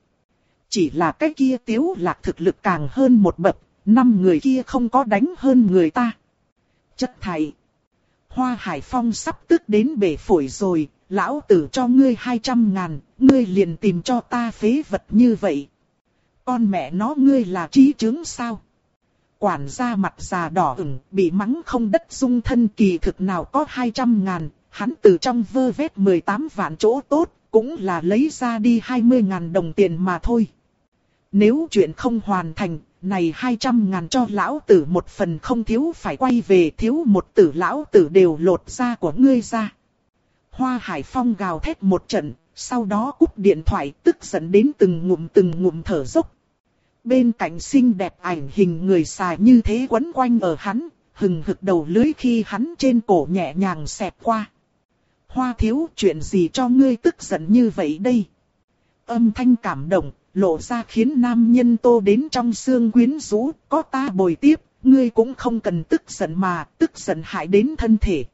Chỉ là cái kia tiếu lạc thực lực càng hơn một bậc, năm người kia không có đánh hơn người ta. Chất thầy. Hoa Hải Phong sắp tức đến bể phổi rồi, lão tử cho ngươi 200 ngàn, ngươi liền tìm cho ta phế vật như vậy. Con mẹ nó ngươi là trí chứng sao? Quản gia mặt già đỏ ửng, bị mắng không đất dung thân kỳ thực nào có 200 ngàn, hắn từ trong vơ vét 18 vạn chỗ tốt, cũng là lấy ra đi 20 ngàn đồng tiền mà thôi. Nếu chuyện không hoàn thành, này 200 ngàn cho lão tử một phần không thiếu phải quay về thiếu một tử lão tử đều lột ra của ngươi ra. Hoa Hải Phong gào thét một trận, sau đó cúp điện thoại tức giận đến từng ngụm từng ngụm thở dốc. Bên cạnh xinh đẹp ảnh hình người xài như thế quấn quanh ở hắn, hừng hực đầu lưới khi hắn trên cổ nhẹ nhàng xẹp qua. Hoa thiếu chuyện gì cho ngươi tức giận như vậy đây? Âm thanh cảm động, lộ ra khiến nam nhân tô đến trong xương quyến rũ, có ta bồi tiếp, ngươi cũng không cần tức giận mà, tức giận hại đến thân thể.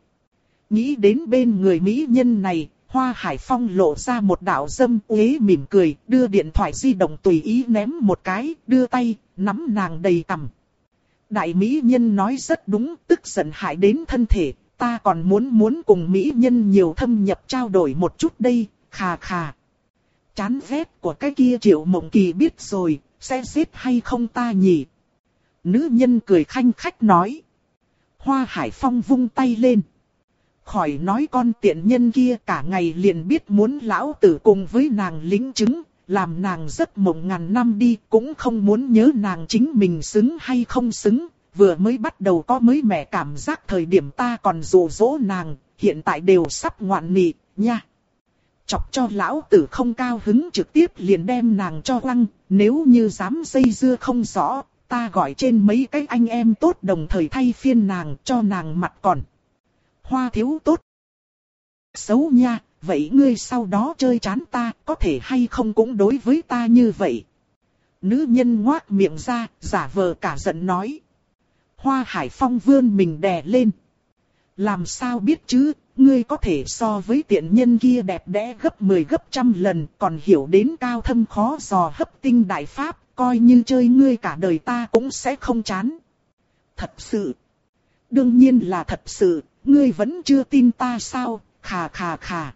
Nghĩ đến bên người mỹ nhân này, Hoa Hải Phong lộ ra một đạo dâm uế mỉm cười, đưa điện thoại di động tùy ý ném một cái, đưa tay, nắm nàng đầy tầm. Đại mỹ nhân nói rất đúng, tức giận hại đến thân thể, ta còn muốn muốn cùng mỹ nhân nhiều thâm nhập trao đổi một chút đây, khà khà. Chán ghét của cái kia triệu mộng kỳ biết rồi, sẽ giết hay không ta nhỉ? Nữ nhân cười khanh khách nói. Hoa Hải Phong vung tay lên khỏi nói con tiện nhân kia cả ngày liền biết muốn lão tử cùng với nàng lính chứng, làm nàng rất mộng ngàn năm đi, cũng không muốn nhớ nàng chính mình xứng hay không xứng, vừa mới bắt đầu có mới mẻ cảm giác thời điểm ta còn dụ dỗ nàng, hiện tại đều sắp ngoạn nị, nha. Chọc cho lão tử không cao hứng trực tiếp liền đem nàng cho lăng, nếu như dám dây dưa không rõ, ta gọi trên mấy cái anh em tốt đồng thời thay phiên nàng cho nàng mặt còn. Hoa thiếu tốt. Xấu nha, vậy ngươi sau đó chơi chán ta, có thể hay không cũng đối với ta như vậy. Nữ nhân ngoác miệng ra, giả vờ cả giận nói. Hoa hải phong vươn mình đè lên. Làm sao biết chứ, ngươi có thể so với tiện nhân kia đẹp đẽ gấp 10 gấp trăm lần, còn hiểu đến cao thâm khó dò hấp tinh đại pháp, coi như chơi ngươi cả đời ta cũng sẽ không chán. Thật sự. Đương nhiên là thật sự, ngươi vẫn chưa tin ta sao, khà khà khà.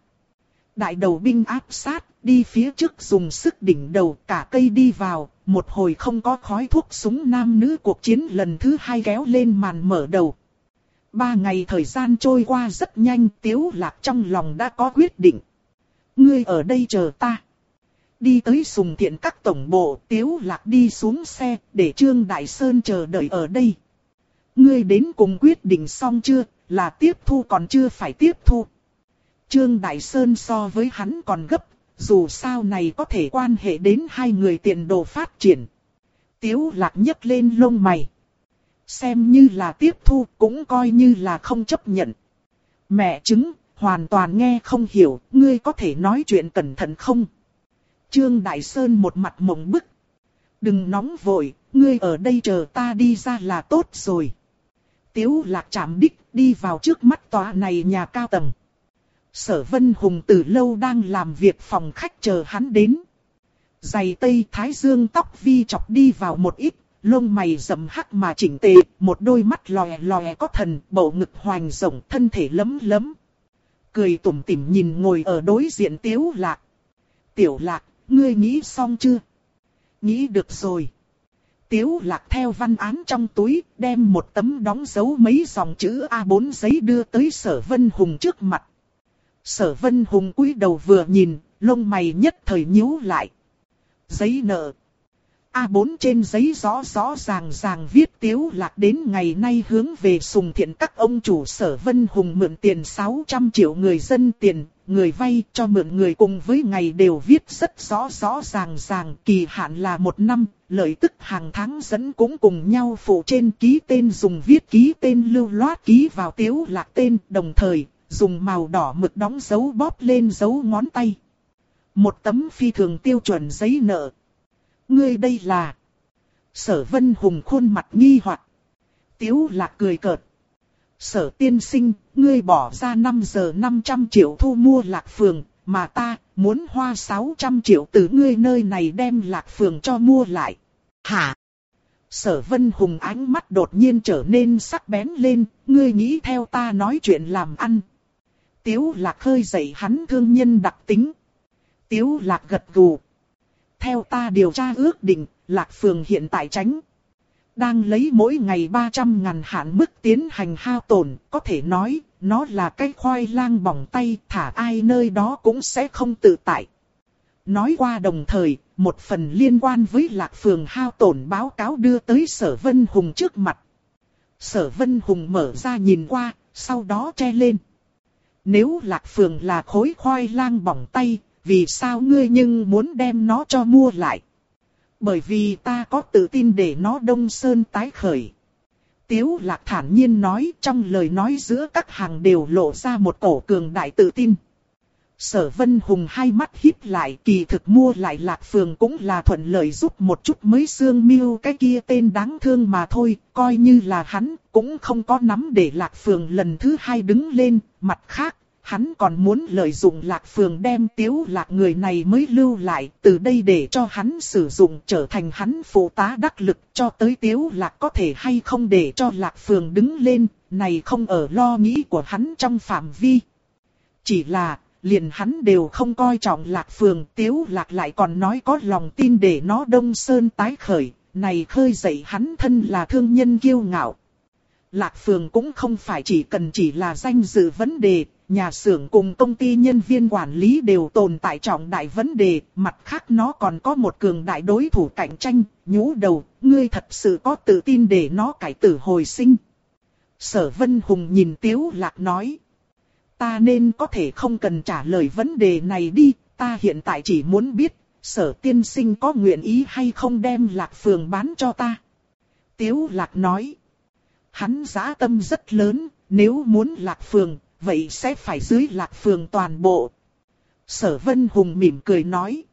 Đại đầu binh áp sát, đi phía trước dùng sức đỉnh đầu cả cây đi vào, một hồi không có khói thuốc súng nam nữ cuộc chiến lần thứ hai kéo lên màn mở đầu. Ba ngày thời gian trôi qua rất nhanh, Tiếu Lạc trong lòng đã có quyết định. Ngươi ở đây chờ ta. Đi tới sùng thiện các tổng bộ, Tiếu Lạc đi xuống xe, để Trương Đại Sơn chờ đợi ở đây. Ngươi đến cùng quyết định xong chưa, là tiếp thu còn chưa phải tiếp thu. Trương Đại Sơn so với hắn còn gấp, dù sao này có thể quan hệ đến hai người tiền đồ phát triển. Tiếu Lạc nhấc lên lông mày. Xem như là tiếp thu cũng coi như là không chấp nhận. Mẹ chứng, hoàn toàn nghe không hiểu, ngươi có thể nói chuyện cẩn thận không? Trương Đại Sơn một mặt mộng bức. Đừng nóng vội, ngươi ở đây chờ ta đi ra là tốt rồi. Tiếu lạc chạm đích đi vào trước mắt tòa này nhà cao tầng. Sở Vân Hùng từ lâu đang làm việc phòng khách chờ hắn đến. Giày tây thái dương tóc vi chọc đi vào một ít, lông mày rậm hắc mà chỉnh tề, một đôi mắt lòe lòe có thần, bầu ngực hoành rộng, thân thể lấm lấm. Cười tủm tỉm nhìn ngồi ở đối diện Tiếu Lạc. Tiểu Lạc, ngươi nghĩ xong chưa? Nghĩ được rồi. Tiếu Lạc theo văn án trong túi, đem một tấm đóng dấu mấy dòng chữ A4 giấy đưa tới Sở Vân Hùng trước mặt. Sở Vân Hùng cúi đầu vừa nhìn, lông mày nhất thời nhíu lại. Giấy nợ. A4 trên giấy rõ rõ ràng ràng viết tiếu lạc đến ngày nay hướng về sùng thiện các ông chủ sở Vân Hùng mượn tiền 600 triệu người dân tiền, người vay cho mượn người cùng với ngày đều viết rất rõ rõ ràng ràng, kỳ hạn là một năm, lợi tức hàng tháng dẫn cũng cùng nhau phụ trên ký tên dùng viết ký tên lưu loát ký vào tiếu lạc tên, đồng thời, dùng màu đỏ mực đóng dấu bóp lên dấu ngón tay. Một tấm phi thường tiêu chuẩn giấy nợ. Ngươi đây là... Sở Vân Hùng khuôn mặt nghi hoặc. Tiếu lạc cười cợt. Sở tiên sinh, ngươi bỏ ra 5 giờ 500 triệu thu mua lạc phường, mà ta muốn hoa 600 triệu từ ngươi nơi này đem lạc phường cho mua lại. Hả? Sở Vân Hùng ánh mắt đột nhiên trở nên sắc bén lên, ngươi nghĩ theo ta nói chuyện làm ăn. Tiếu lạc khơi dậy hắn thương nhân đặc tính. Tiếu lạc gật gù. Theo ta điều tra ước định, lạc phường hiện tại tránh. Đang lấy mỗi ngày 300 ngàn hạn mức tiến hành hao tổn, có thể nói, nó là cái khoai lang bỏng tay, thả ai nơi đó cũng sẽ không tự tại. Nói qua đồng thời, một phần liên quan với lạc phường hao tổn báo cáo đưa tới sở Vân Hùng trước mặt. Sở Vân Hùng mở ra nhìn qua, sau đó che lên. Nếu lạc phường là khối khoai lang bỏng tay, vì sao ngươi nhưng muốn đem nó cho mua lại? Bởi vì ta có tự tin để nó đông sơn tái khởi. Tiếu lạc thản nhiên nói trong lời nói giữa các hàng đều lộ ra một cổ cường đại tự tin. Sở Vân Hùng hai mắt híp lại kỳ thực mua lại lạc phường cũng là thuận lợi giúp một chút mới xương miêu cái kia tên đáng thương mà thôi, coi như là hắn cũng không có nắm để lạc phường lần thứ hai đứng lên, mặt khác hắn còn muốn lợi dụng lạc phường đem tiếu lạc người này mới lưu lại, từ đây để cho hắn sử dụng trở thành hắn phụ tá đắc lực cho tới tiếu lạc có thể hay không để cho lạc phường đứng lên, này không ở lo nghĩ của hắn trong phạm vi. Chỉ là, liền hắn đều không coi trọng lạc phường, tiếu lạc lại còn nói có lòng tin để nó đông sơn tái khởi, này khơi dậy hắn thân là thương nhân kiêu ngạo. Lạc Phường cũng không phải chỉ cần chỉ là danh dự vấn đề, nhà xưởng cùng công ty nhân viên quản lý đều tồn tại trọng đại vấn đề, mặt khác nó còn có một cường đại đối thủ cạnh tranh, nhũ đầu, ngươi thật sự có tự tin để nó cải tử hồi sinh. Sở Vân Hùng nhìn Tiếu Lạc nói, ta nên có thể không cần trả lời vấn đề này đi, ta hiện tại chỉ muốn biết, sở tiên sinh có nguyện ý hay không đem Lạc Phường bán cho ta. Tiếu Lạc nói, hắn giá tâm rất lớn, nếu muốn Lạc Phường, vậy sẽ phải dưới lạc phường toàn bộ. Sở Vân Hùng mỉm cười nói.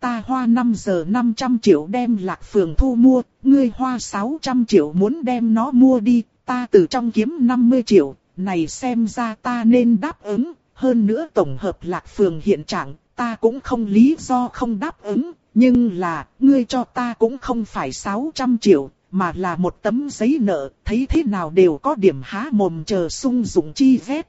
Ta hoa 5 giờ 500 triệu đem lạc phường thu mua, ngươi hoa 600 triệu muốn đem nó mua đi, ta từ trong kiếm 50 triệu, này xem ra ta nên đáp ứng, hơn nữa tổng hợp lạc phường hiện trạng, ta cũng không lý do không đáp ứng, nhưng là, ngươi cho ta cũng không phải 600 triệu, mà là một tấm giấy nợ, thấy thế nào đều có điểm há mồm chờ sung dụng chi vết.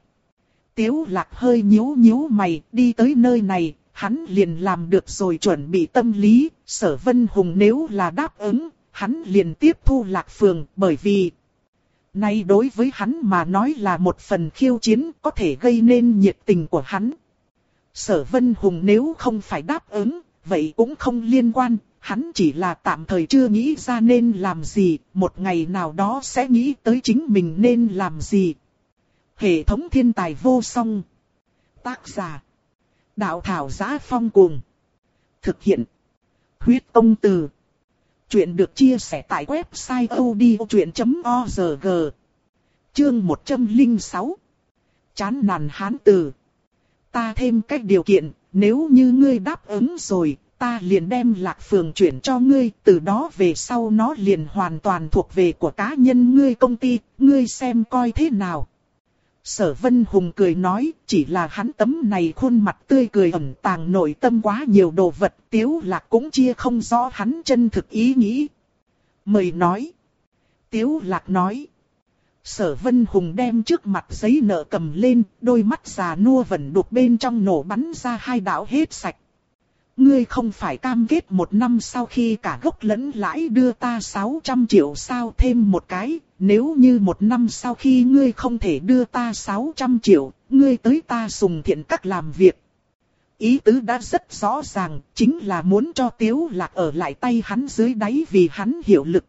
Tiếu lạc hơi nhíu nhíu mày, đi tới nơi này, hắn liền làm được rồi chuẩn bị tâm lý, sở vân hùng nếu là đáp ứng, hắn liền tiếp thu lạc phường, bởi vì... Nay đối với hắn mà nói là một phần khiêu chiến có thể gây nên nhiệt tình của hắn. Sở Vân Hùng nếu không phải đáp ứng, vậy cũng không liên quan, hắn chỉ là tạm thời chưa nghĩ ra nên làm gì, một ngày nào đó sẽ nghĩ tới chính mình nên làm gì. Hệ thống thiên tài vô song. Tác giả. Đạo thảo giá phong cuồng. Thực hiện. Huyết công từ. Chuyện được chia sẻ tại website odchuyện.org. Chương 106. Chán nản hán từ. Ta thêm cách điều kiện, nếu như ngươi đáp ứng rồi, ta liền đem lạc phường chuyển cho ngươi, từ đó về sau nó liền hoàn toàn thuộc về của cá nhân ngươi công ty, ngươi xem coi thế nào. Sở Vân Hùng cười nói, chỉ là hắn tấm này khuôn mặt tươi cười ẩn tàng nội tâm quá nhiều đồ vật, Tiếu Lạc cũng chia không rõ hắn chân thực ý nghĩ. Mời nói. Tiếu Lạc nói. Sở Vân Hùng đem trước mặt giấy nợ cầm lên, đôi mắt già nua vẫn đục bên trong nổ bắn ra hai đạo hết sạch. Ngươi không phải cam kết một năm sau khi cả gốc lẫn lãi đưa ta 600 triệu sao thêm một cái, nếu như một năm sau khi ngươi không thể đưa ta 600 triệu, ngươi tới ta sùng thiện các làm việc. Ý tứ đã rất rõ ràng, chính là muốn cho Tiếu Lạc ở lại tay hắn dưới đáy vì hắn hiểu lực.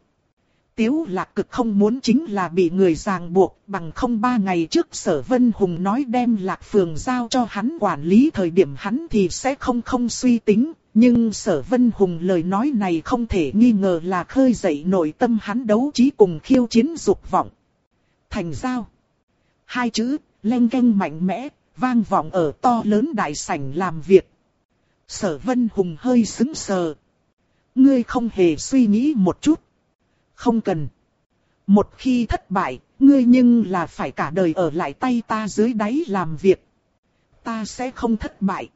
Tiếu Lạc cực không muốn chính là bị người ràng buộc, bằng không ba ngày trước Sở Vân Hùng nói đem Lạc Phường giao cho hắn quản lý thời điểm hắn thì sẽ không không suy tính, nhưng sở vân hùng lời nói này không thể nghi ngờ là khơi dậy nội tâm hắn đấu trí cùng khiêu chiến dục vọng. Thành giao. Hai chữ, len canh mạnh mẽ, vang vọng ở to lớn đại sảnh làm việc. Sở vân hùng hơi sững sờ. Ngươi không hề suy nghĩ một chút. Không cần. Một khi thất bại, ngươi nhưng là phải cả đời ở lại tay ta dưới đáy làm việc. Ta sẽ không thất bại.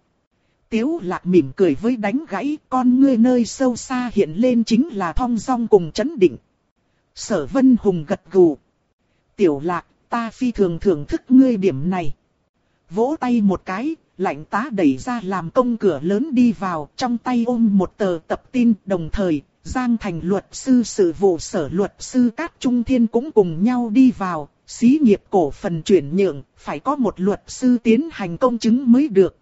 Tiếu lạc mỉm cười với đánh gãy con ngươi nơi sâu xa hiện lên chính là thong song cùng chấn định. Sở vân hùng gật gù. Tiểu lạc, ta phi thường thưởng thức ngươi điểm này. Vỗ tay một cái, lạnh tá đẩy ra làm công cửa lớn đi vào, trong tay ôm một tờ tập tin, đồng thời, Giang Thành luật sư sự vụ sở luật sư Cát Trung Thiên cũng cùng nhau đi vào, xí nghiệp cổ phần chuyển nhượng, phải có một luật sư tiến hành công chứng mới được.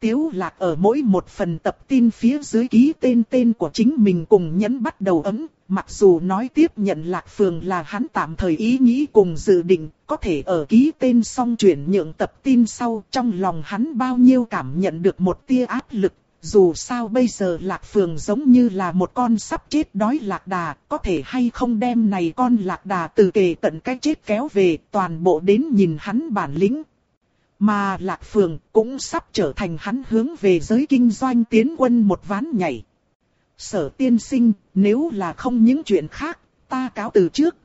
Tiếu lạc ở mỗi một phần tập tin phía dưới ký tên tên của chính mình cùng nhấn bắt đầu ấm, mặc dù nói tiếp nhận lạc phường là hắn tạm thời ý nghĩ cùng dự định, có thể ở ký tên xong chuyển nhượng tập tin sau trong lòng hắn bao nhiêu cảm nhận được một tia áp lực. Dù sao bây giờ lạc phường giống như là một con sắp chết đói lạc đà, có thể hay không đem này con lạc đà từ kề tận cái chết kéo về, toàn bộ đến nhìn hắn bản lĩnh. Mà Lạc Phường cũng sắp trở thành hắn hướng về giới kinh doanh tiến quân một ván nhảy. Sở tiên sinh, nếu là không những chuyện khác, ta cáo từ trước.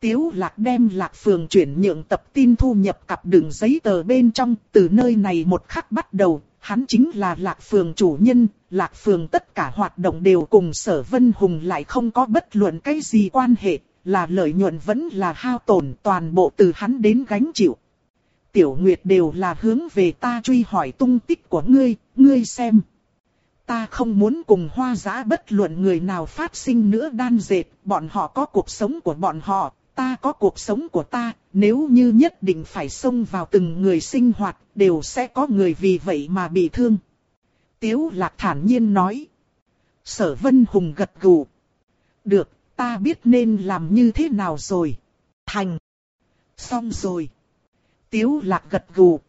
Tiếu Lạc đem Lạc Phường chuyển nhượng tập tin thu nhập cặp đường giấy tờ bên trong, từ nơi này một khắc bắt đầu, hắn chính là Lạc Phường chủ nhân, Lạc Phường tất cả hoạt động đều cùng Sở Vân Hùng lại không có bất luận cái gì quan hệ, là lợi nhuận vẫn là hao tổn toàn bộ từ hắn đến gánh chịu. Tiểu Nguyệt đều là hướng về ta truy hỏi tung tích của ngươi, ngươi xem. Ta không muốn cùng hoa giá bất luận người nào phát sinh nữa đan dệt, bọn họ có cuộc sống của bọn họ, ta có cuộc sống của ta, nếu như nhất định phải xông vào từng người sinh hoạt, đều sẽ có người vì vậy mà bị thương. Tiếu lạc thản nhiên nói. Sở Vân Hùng gật gù. Được, ta biết nên làm như thế nào rồi. Thành. Xong rồi. Tiếu lạc gật gù.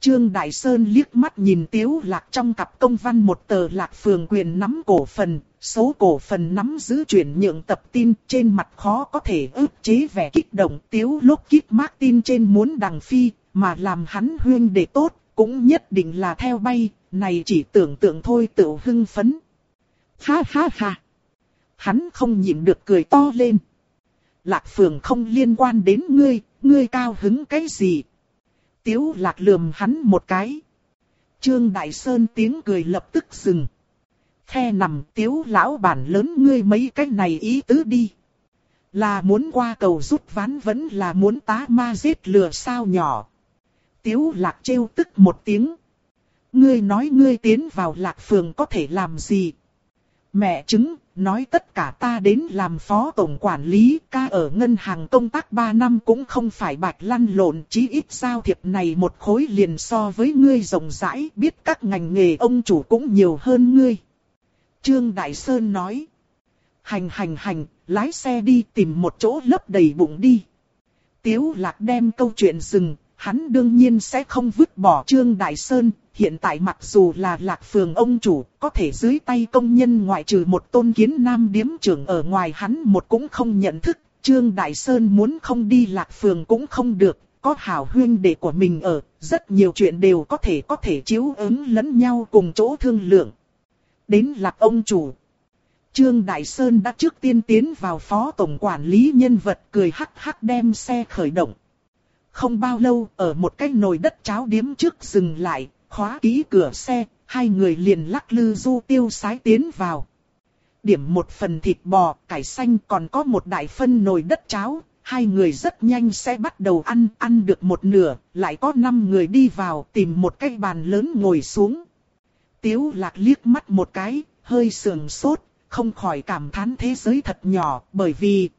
Trương Đại Sơn liếc mắt nhìn Tiếu Lạc trong cặp công văn một tờ lạc phường quyền nắm cổ phần, số cổ phần nắm giữ chuyển nhượng tập tin trên mặt khó có thể ức chế vẻ kích động Tiếu lúc kích Martin trên muốn đằng phi, mà làm hắn huyên để tốt, cũng nhất định là theo bay, này chỉ tưởng tượng thôi tự hưng phấn. Ha ha ha! Hắn không nhịn được cười to lên. Lạc phường không liên quan đến ngươi, ngươi cao hứng cái gì, Tiếu lạc lườm hắn một cái. Trương Đại Sơn tiếng cười lập tức dừng. Khe nằm, tiếu lão bản lớn, ngươi mấy cái này ý tứ đi. Là muốn qua cầu rút ván vẫn là muốn tá ma giết lừa sao nhỏ. Tiếu lạc trêu tức một tiếng. Ngươi nói ngươi tiến vào lạc phường có thể làm gì? Mẹ chứng, nói tất cả ta đến làm phó tổng quản lý, ca ở ngân hàng công tác 3 năm cũng không phải bạch lăn lộn, chí ít giao thiệp này một khối liền so với ngươi rộng rãi, biết các ngành nghề ông chủ cũng nhiều hơn ngươi. Trương Đại Sơn nói, hành hành hành, lái xe đi tìm một chỗ lấp đầy bụng đi. Tiếu lạc đem câu chuyện dừng, hắn đương nhiên sẽ không vứt bỏ Trương Đại Sơn, hiện tại mặc dù là lạc phường ông chủ, có thể dưới tay công nhân ngoại trừ một tôn kiến nam điếm trưởng ở ngoài hắn một cũng không nhận thức, Trương Đại Sơn muốn không đi lạc phường cũng không được, có hảo huyên đệ của mình ở, rất nhiều chuyện đều có thể có thể chiếu ứng lẫn nhau cùng chỗ thương lượng. Đến lạc ông chủ. Trương Đại Sơn đã trước tiên tiến vào phó tổng quản lý nhân vật cười hắc hắc đem xe khởi động. Không bao lâu, ở một cái nồi đất cháo điếm trước dừng lại, khóa ký cửa xe, hai người liền lắc lư du tiêu sái tiến vào. Điểm một phần thịt bò, cải xanh còn có một đại phân nồi đất cháo, hai người rất nhanh sẽ bắt đầu ăn, ăn được một nửa, lại có năm người đi vào tìm một cái bàn lớn ngồi xuống. Tiếu lạc liếc mắt một cái, hơi sườn sốt, không khỏi cảm thán thế giới thật nhỏ, bởi vì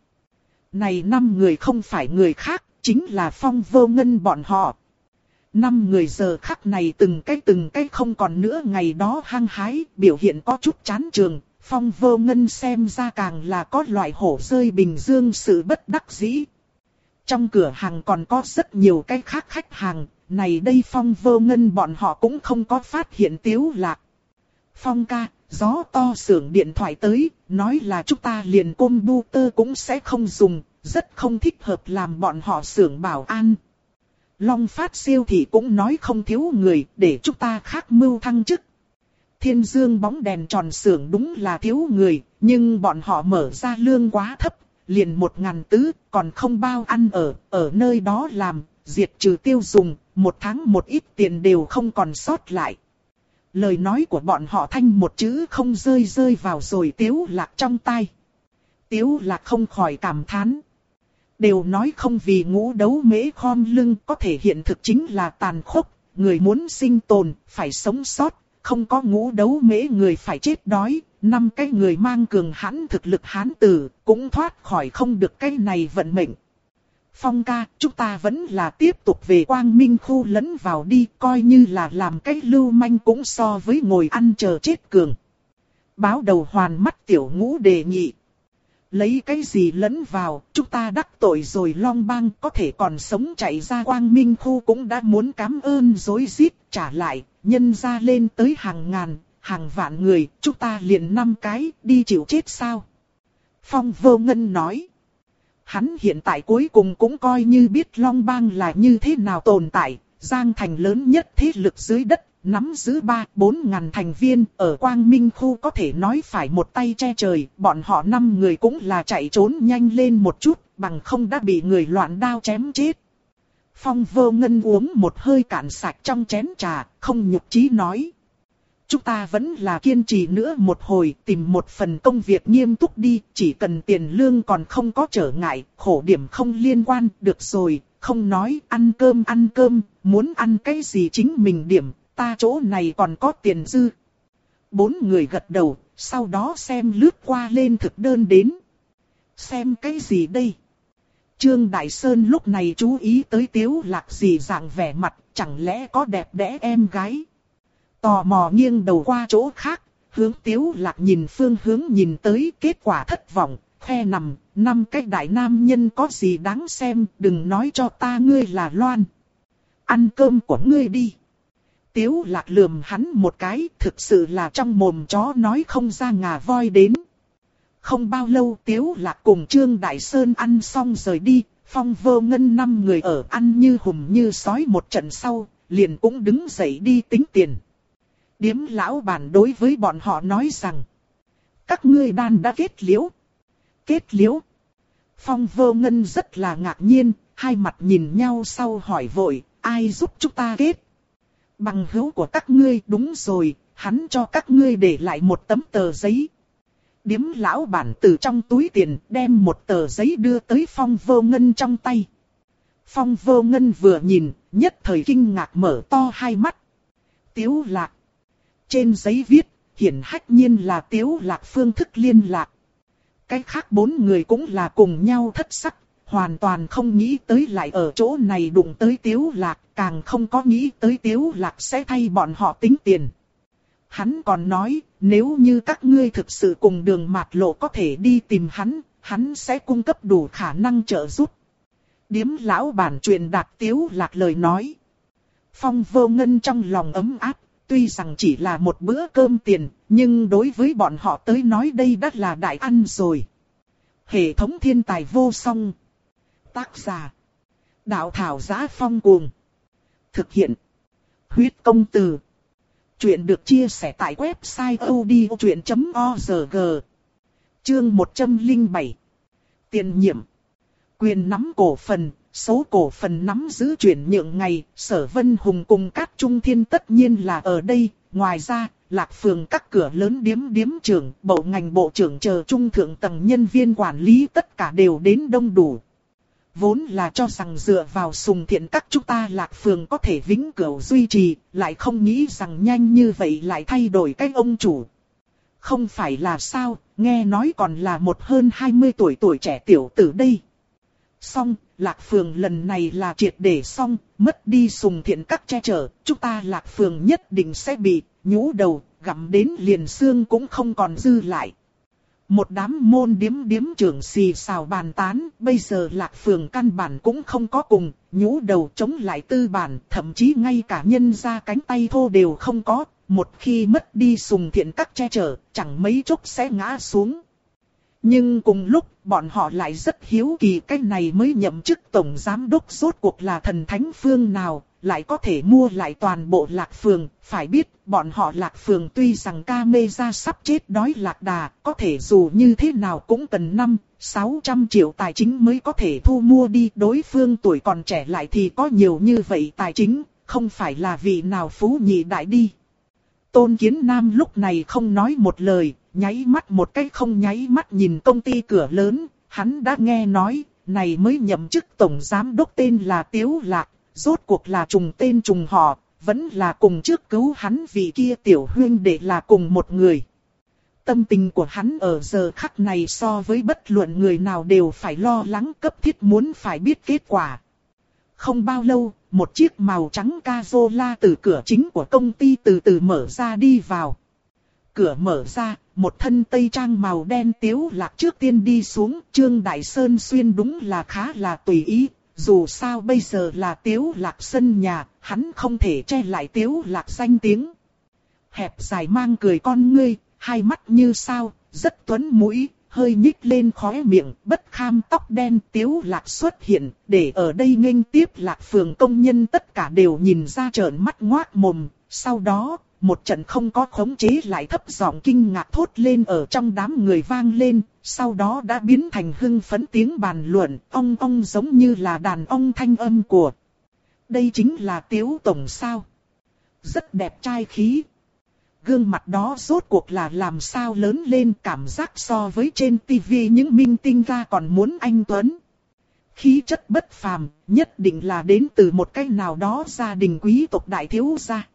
này năm người không phải người khác, chính là phong vô ngân bọn họ. Năm người giờ khắc này từng cái từng cái không còn nữa ngày đó hăng hái, biểu hiện có chút chán trường, phong vô ngân xem ra càng là có loại hổ rơi bình dương sự bất đắc dĩ. Trong cửa hàng còn có rất nhiều cái khác khách hàng, này đây phong vô ngân bọn họ cũng không có phát hiện tiếu lạc. Phong ca, gió to sưởng điện thoại tới, nói là chúng ta liền computer bu tơ cũng sẽ không dùng, rất không thích hợp làm bọn họ sưởng bảo an. Long phát siêu thị cũng nói không thiếu người để chúng ta khác mưu thăng chức. Thiên dương bóng đèn tròn xưởng đúng là thiếu người, nhưng bọn họ mở ra lương quá thấp, liền một ngàn tứ, còn không bao ăn ở, ở nơi đó làm, diệt trừ tiêu dùng, một tháng một ít tiền đều không còn sót lại. Lời nói của bọn họ thanh một chữ không rơi rơi vào rồi tiếu lạc trong tay. Tiếu lạc không khỏi cảm thán. Đều nói không vì ngũ đấu mễ khom lưng có thể hiện thực chính là tàn khốc, người muốn sinh tồn, phải sống sót, không có ngũ đấu mễ người phải chết đói, năm cái người mang cường hãn thực lực hán tử, cũng thoát khỏi không được cái này vận mệnh. Phong ca, chúng ta vẫn là tiếp tục về quang minh khu lẫn vào đi, coi như là làm cái lưu manh cũng so với ngồi ăn chờ chết cường. Báo đầu hoàn mắt tiểu ngũ đề nghị. Lấy cái gì lẫn vào, chúng ta đắc tội rồi long bang có thể còn sống chạy ra quang minh khu cũng đã muốn cảm ơn dối rít trả lại, nhân ra lên tới hàng ngàn, hàng vạn người, chúng ta liền năm cái, đi chịu chết sao? Phong vô ngân nói. Hắn hiện tại cuối cùng cũng coi như biết Long Bang là như thế nào tồn tại, Giang Thành lớn nhất thế lực dưới đất, nắm giữ 3-4 ngàn thành viên, ở Quang Minh Khu có thể nói phải một tay che trời, bọn họ năm người cũng là chạy trốn nhanh lên một chút, bằng không đã bị người loạn đao chém chết. Phong vô ngân uống một hơi cạn sạch trong chén trà, không nhục chí nói. Chúng ta vẫn là kiên trì nữa một hồi, tìm một phần công việc nghiêm túc đi, chỉ cần tiền lương còn không có trở ngại, khổ điểm không liên quan, được rồi, không nói ăn cơm ăn cơm, muốn ăn cái gì chính mình điểm, ta chỗ này còn có tiền dư. Bốn người gật đầu, sau đó xem lướt qua lên thực đơn đến. Xem cái gì đây? Trương Đại Sơn lúc này chú ý tới tiếu lạc gì dạng vẻ mặt, chẳng lẽ có đẹp đẽ em gái. Tò mò nghiêng đầu qua chỗ khác, hướng tiếu lạc nhìn phương hướng nhìn tới kết quả thất vọng, khe nằm, năm cái đại nam nhân có gì đáng xem, đừng nói cho ta ngươi là loan. Ăn cơm của ngươi đi. Tiếu lạc lườm hắn một cái, thực sự là trong mồm chó nói không ra ngà voi đến. Không bao lâu Tiếu lạc cùng Trương Đại Sơn ăn xong rời đi, phong vô ngân năm người ở ăn như hùm như sói một trận sau, liền cũng đứng dậy đi tính tiền. Điếm lão bản đối với bọn họ nói rằng, các ngươi đàn đã kết liễu. Kết liễu. Phong vô ngân rất là ngạc nhiên, hai mặt nhìn nhau sau hỏi vội, ai giúp chúng ta kết? Bằng hữu của các ngươi đúng rồi, hắn cho các ngươi để lại một tấm tờ giấy. Điếm lão bản từ trong túi tiền đem một tờ giấy đưa tới phong vô ngân trong tay. Phong vô ngân vừa nhìn, nhất thời kinh ngạc mở to hai mắt. Tiếu lạc. Trên giấy viết, hiển hách nhiên là tiếu lạc phương thức liên lạc. Cái khác bốn người cũng là cùng nhau thất sắc, hoàn toàn không nghĩ tới lại ở chỗ này đụng tới tiếu lạc, càng không có nghĩ tới tiếu lạc sẽ thay bọn họ tính tiền. Hắn còn nói, nếu như các ngươi thực sự cùng đường mạt lộ có thể đi tìm hắn, hắn sẽ cung cấp đủ khả năng trợ giúp. Điếm lão bản truyền đạt tiếu lạc lời nói. Phong vô ngân trong lòng ấm áp, tuy rằng chỉ là một bữa cơm tiền, nhưng đối với bọn họ tới nói đây đã là đại ăn rồi. Hệ thống thiên tài vô song. Tác giả. Đạo thảo giá phong cuồng. Thực hiện. Huyết công từ. Chuyện được chia sẻ tại website odchuyện.org. Chương 107. Tiền nhiệm. Quyền nắm cổ phần, số cổ phần nắm giữ chuyển nhượng ngày, sở vân hùng cùng các trung thiên tất nhiên là ở đây, ngoài ra, lạc phường các cửa lớn điếm điếm trưởng, bộ ngành bộ trưởng chờ trung thượng tầng nhân viên quản lý tất cả đều đến đông đủ. Vốn là cho rằng dựa vào sùng thiện các chúng ta lạc phường có thể vĩnh cửu duy trì, lại không nghĩ rằng nhanh như vậy lại thay đổi cái ông chủ. Không phải là sao, nghe nói còn là một hơn 20 tuổi tuổi trẻ tiểu tử đây. Xong, lạc phường lần này là triệt để xong, mất đi sùng thiện các che chở, chúng ta lạc phường nhất định sẽ bị nhũ đầu, gặm đến liền xương cũng không còn dư lại. Một đám môn điếm điếm trưởng xì xào bàn tán, bây giờ lạc phường căn bản cũng không có cùng, nhũ đầu chống lại tư bản, thậm chí ngay cả nhân ra cánh tay thô đều không có, một khi mất đi sùng thiện các che chở, chẳng mấy chốc sẽ ngã xuống. Nhưng cùng lúc, bọn họ lại rất hiếu kỳ cái này mới nhậm chức tổng giám đốc rốt cuộc là thần thánh phương nào, lại có thể mua lại toàn bộ lạc phường, phải biết, bọn họ lạc phường tuy rằng ca mê ra sắp chết đói lạc đà, có thể dù như thế nào cũng cần 5, 600 triệu tài chính mới có thể thu mua đi. Đối phương tuổi còn trẻ lại thì có nhiều như vậy tài chính, không phải là vị nào phú nhị đại đi. Tôn Kiến Nam lúc này không nói một lời, nháy mắt một cái không nháy mắt nhìn công ty cửa lớn, hắn đã nghe nói, này mới nhậm chức tổng giám đốc tên là Tiếu Lạc, rốt cuộc là trùng tên trùng họ, vẫn là cùng trước cứu hắn vì kia tiểu huyên để là cùng một người. Tâm tình của hắn ở giờ khắc này so với bất luận người nào đều phải lo lắng cấp thiết muốn phải biết kết quả. Không bao lâu, một chiếc màu trắng Cazola từ cửa chính của công ty từ từ mở ra đi vào. Cửa mở ra, một thân tây trang màu đen tiếu lạc trước tiên đi xuống, Trương Đại Sơn xuyên đúng là khá là tùy ý, dù sao bây giờ là tiếu lạc sân nhà, hắn không thể che lại tiếu lạc danh tiếng. Hẹp dài mang cười con ngươi, hai mắt như sao, rất tuấn mũi, hơi nhích lên khóe miệng, bất kham tóc đen tiếu lạc xuất hiện, để ở đây nghênh tiếp lạc phường công nhân tất cả đều nhìn ra trợn mắt ngoác mồm, sau đó, một trận không có khống chế lại thấp giọng kinh ngạc thốt lên ở trong đám người vang lên, sau đó đã biến thành hưng phấn tiếng bàn luận, ong ong giống như là đàn ong thanh âm của. Đây chính là tiếu tổng sao. Rất đẹp trai khí. Gương mặt đó rốt cuộc là làm sao lớn lên cảm giác so với trên tivi những minh tinh ra còn muốn anh Tuấn. Khí chất bất phàm, nhất định là đến từ một cái nào đó gia đình quý tộc đại thiếu gia.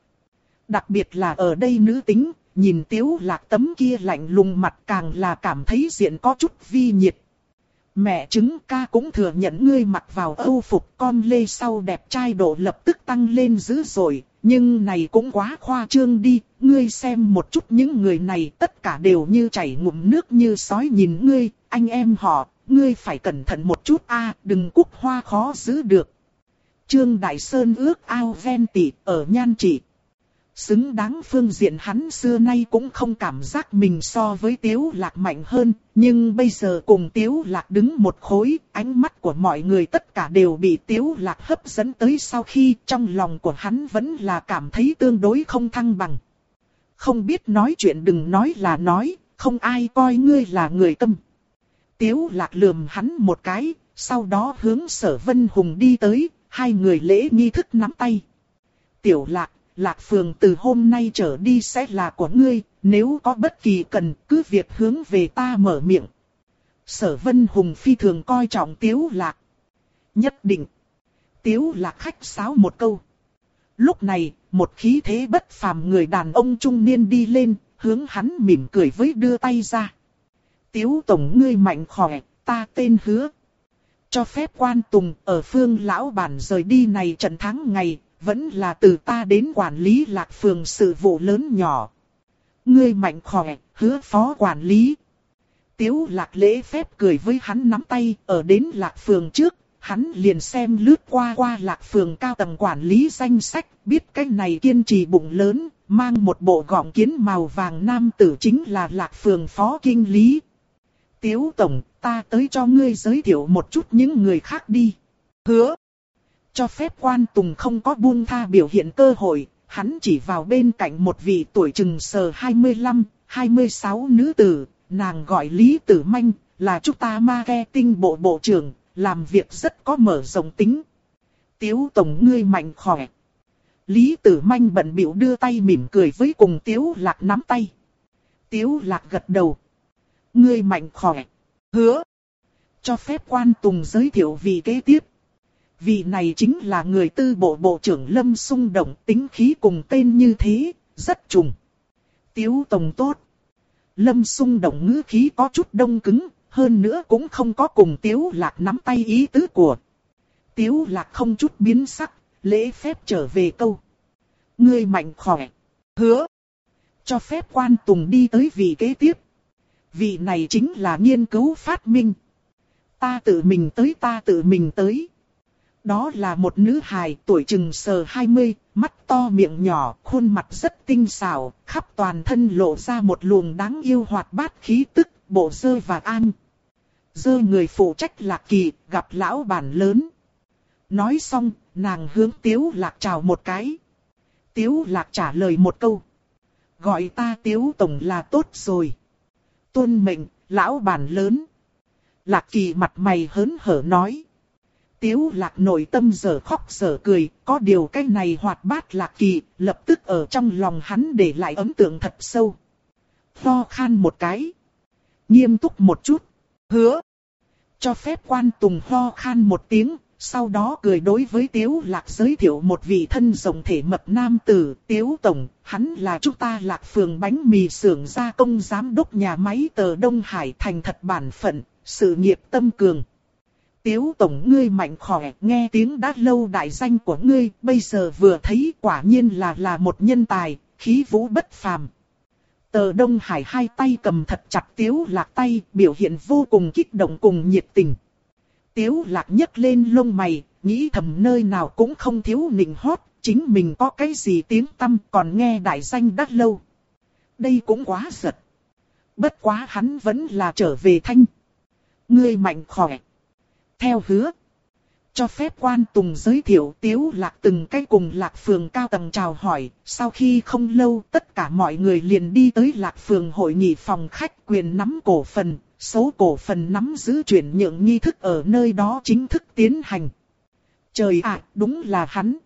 Đặc biệt là ở đây nữ tính, nhìn tiếu lạc tấm kia lạnh lùng mặt càng là cảm thấy diện có chút vi nhiệt. Mẹ chứng ca cũng thừa nhận ngươi mặc vào âu phục con lê sau đẹp trai độ lập tức tăng lên dữ dội, nhưng này cũng quá khoa trương đi, ngươi xem một chút những người này tất cả đều như chảy ngụm nước như sói nhìn ngươi, anh em họ, ngươi phải cẩn thận một chút a, đừng cúc hoa khó giữ được. Trương Đại Sơn ước ao ven tỉ ở nhan trị. Xứng đáng phương diện hắn xưa nay cũng không cảm giác mình so với Tiếu Lạc mạnh hơn, nhưng bây giờ cùng Tiếu Lạc đứng một khối, ánh mắt của mọi người tất cả đều bị Tiếu Lạc hấp dẫn tới sau khi trong lòng của hắn vẫn là cảm thấy tương đối không thăng bằng. Không biết nói chuyện đừng nói là nói, không ai coi ngươi là người tâm. Tiếu Lạc lườm hắn một cái, sau đó hướng sở Vân Hùng đi tới, hai người lễ nghi thức nắm tay. Tiểu Lạc Lạc Phường từ hôm nay trở đi sẽ là của ngươi, nếu có bất kỳ cần cứ việc hướng về ta mở miệng. Sở Vân Hùng phi thường coi trọng Tiếu Lạc. Nhất định. Tiếu Lạc khách sáo một câu. Lúc này, một khí thế bất phàm người đàn ông trung niên đi lên, hướng hắn mỉm cười với đưa tay ra. Tiếu Tổng ngươi mạnh khỏe, ta tên hứa. Cho phép quan tùng ở phương lão bản rời đi này trận tháng ngày, vẫn là từ ta đến quản lý lạc phường sự vụ lớn nhỏ. Ngươi mạnh khỏe, hứa phó quản lý. Tiếu lạc lễ phép cười với hắn nắm tay, ở đến lạc phường trước, hắn liền xem lướt qua qua lạc phường cao tầng quản lý danh sách, biết cái này kiên trì bụng lớn, mang một bộ gọng kiến màu vàng nam tử chính là lạc phường phó kinh lý. Tiếu tổng, ta tới cho ngươi giới thiệu một chút những người khác đi. Hứa cho phép quan tùng không có buông tha biểu hiện cơ hội, hắn chỉ vào bên cạnh một vị tuổi chừng sờ 25, 26 nữ tử, nàng gọi Lý Tử Manh, là chúng ta marketing bộ bộ trưởng, làm việc rất có mở rộng tính. Tiếu tổng ngươi mạnh khỏe. Lý Tử Manh bận biểu đưa tay mỉm cười với cùng Tiếu Lạc nắm tay. Tiếu Lạc gật đầu. Ngươi mạnh khỏe. Hứa. Cho phép quan tùng giới thiệu vị kế tiếp. Vị này chính là người tư bộ bộ trưởng Lâm Sung Động tính khí cùng tên như thế, rất trùng. Tiếu Tổng tốt. Lâm Sung Động ngữ khí có chút đông cứng, hơn nữa cũng không có cùng Tiếu Lạc nắm tay ý tứ của. Tiếu Lạc không chút biến sắc, lễ phép trở về câu. Ngươi mạnh khỏe. Hứa. Cho phép quan tùng đi tới vị kế tiếp. Vị này chính là nghiên cứu phát minh. Ta tự mình tới ta tự mình tới. Đó là một nữ hài tuổi chừng sờ 20, mắt to miệng nhỏ, khuôn mặt rất tinh xảo, khắp toàn thân lộ ra một luồng đáng yêu hoạt bát khí tức, bộ dơ và an. Dơ người phụ trách lạc kỳ, gặp lão bản lớn. Nói xong, nàng hướng tiếu lạc chào một cái. Tiếu lạc trả lời một câu. Gọi ta tiếu tổng là tốt rồi. Tuân mệnh, lão bản lớn. Lạc kỳ mặt mày hớn hở nói. Tiếu lạc nội tâm giờ khóc giờ cười, có điều cái này hoạt bát lạc kỳ, lập tức ở trong lòng hắn để lại ấn tượng thật sâu. Tho khan một cái. Nghiêm túc một chút. Hứa. Cho phép quan tùng ho khan một tiếng, sau đó cười đối với Tiếu Lạc giới thiệu một vị thân rồng thể mập nam tử, Tiếu Tổng, hắn là chúng ta Lạc Phường bánh mì xưởng gia công giám đốc nhà máy tờ Đông Hải thành thật bản phận, sự nghiệp tâm cường. Tiếu tổng ngươi mạnh khỏe, nghe tiếng đã lâu đại danh của ngươi, bây giờ vừa thấy quả nhiên là là một nhân tài, khí vũ bất phàm. Tờ Đông Hải hai tay cầm thật chặt Tiếu Lạc tay, biểu hiện vô cùng kích động cùng nhiệt tình. Tiếu Lạc nhấc lên lông mày, nghĩ thầm nơi nào cũng không thiếu nịnh hót, chính mình có cái gì tiếng tâm còn nghe đại danh đắt lâu. Đây cũng quá giật. Bất quá hắn vẫn là trở về thanh. Ngươi mạnh khỏe theo hứa. Cho phép quan tùng giới thiệu tiếu lạc từng cái cùng lạc phường cao tầng chào hỏi, sau khi không lâu tất cả mọi người liền đi tới lạc phường hội nghị phòng khách quyền nắm cổ phần, số cổ phần nắm giữ chuyển nhượng nghi thức ở nơi đó chính thức tiến hành. Trời ạ, đúng là hắn.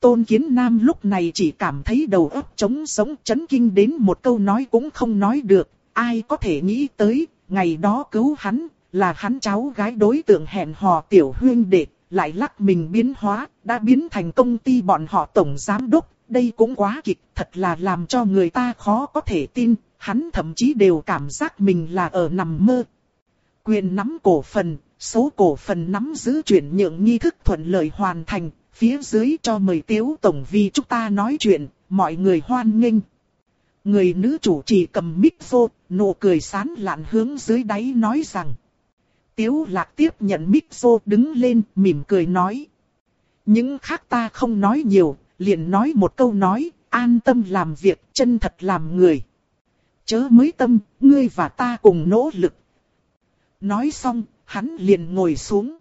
Tôn Kiến Nam lúc này chỉ cảm thấy đầu óc trống sống chấn kinh đến một câu nói cũng không nói được, ai có thể nghĩ tới, ngày đó cứu hắn, là hắn cháu gái đối tượng hẹn hò tiểu huyên đệ, lại lắc mình biến hóa, đã biến thành công ty bọn họ tổng giám đốc, đây cũng quá kịch, thật là làm cho người ta khó có thể tin, hắn thậm chí đều cảm giác mình là ở nằm mơ. Quyền nắm cổ phần, số cổ phần nắm giữ chuyển nhượng nghi thức thuận lợi hoàn thành, phía dưới cho mời tiếu tổng vì chúng ta nói chuyện, mọi người hoan nghênh. Người nữ chủ trì cầm mic vô, nụ cười sán lạn hướng dưới đáy nói rằng. Tiếu lạc tiếp nhận mic vô đứng lên, mỉm cười nói. Những khác ta không nói nhiều, liền nói một câu nói, an tâm làm việc, chân thật làm người. Chớ mới tâm, ngươi và ta cùng nỗ lực. Nói xong, hắn liền ngồi xuống.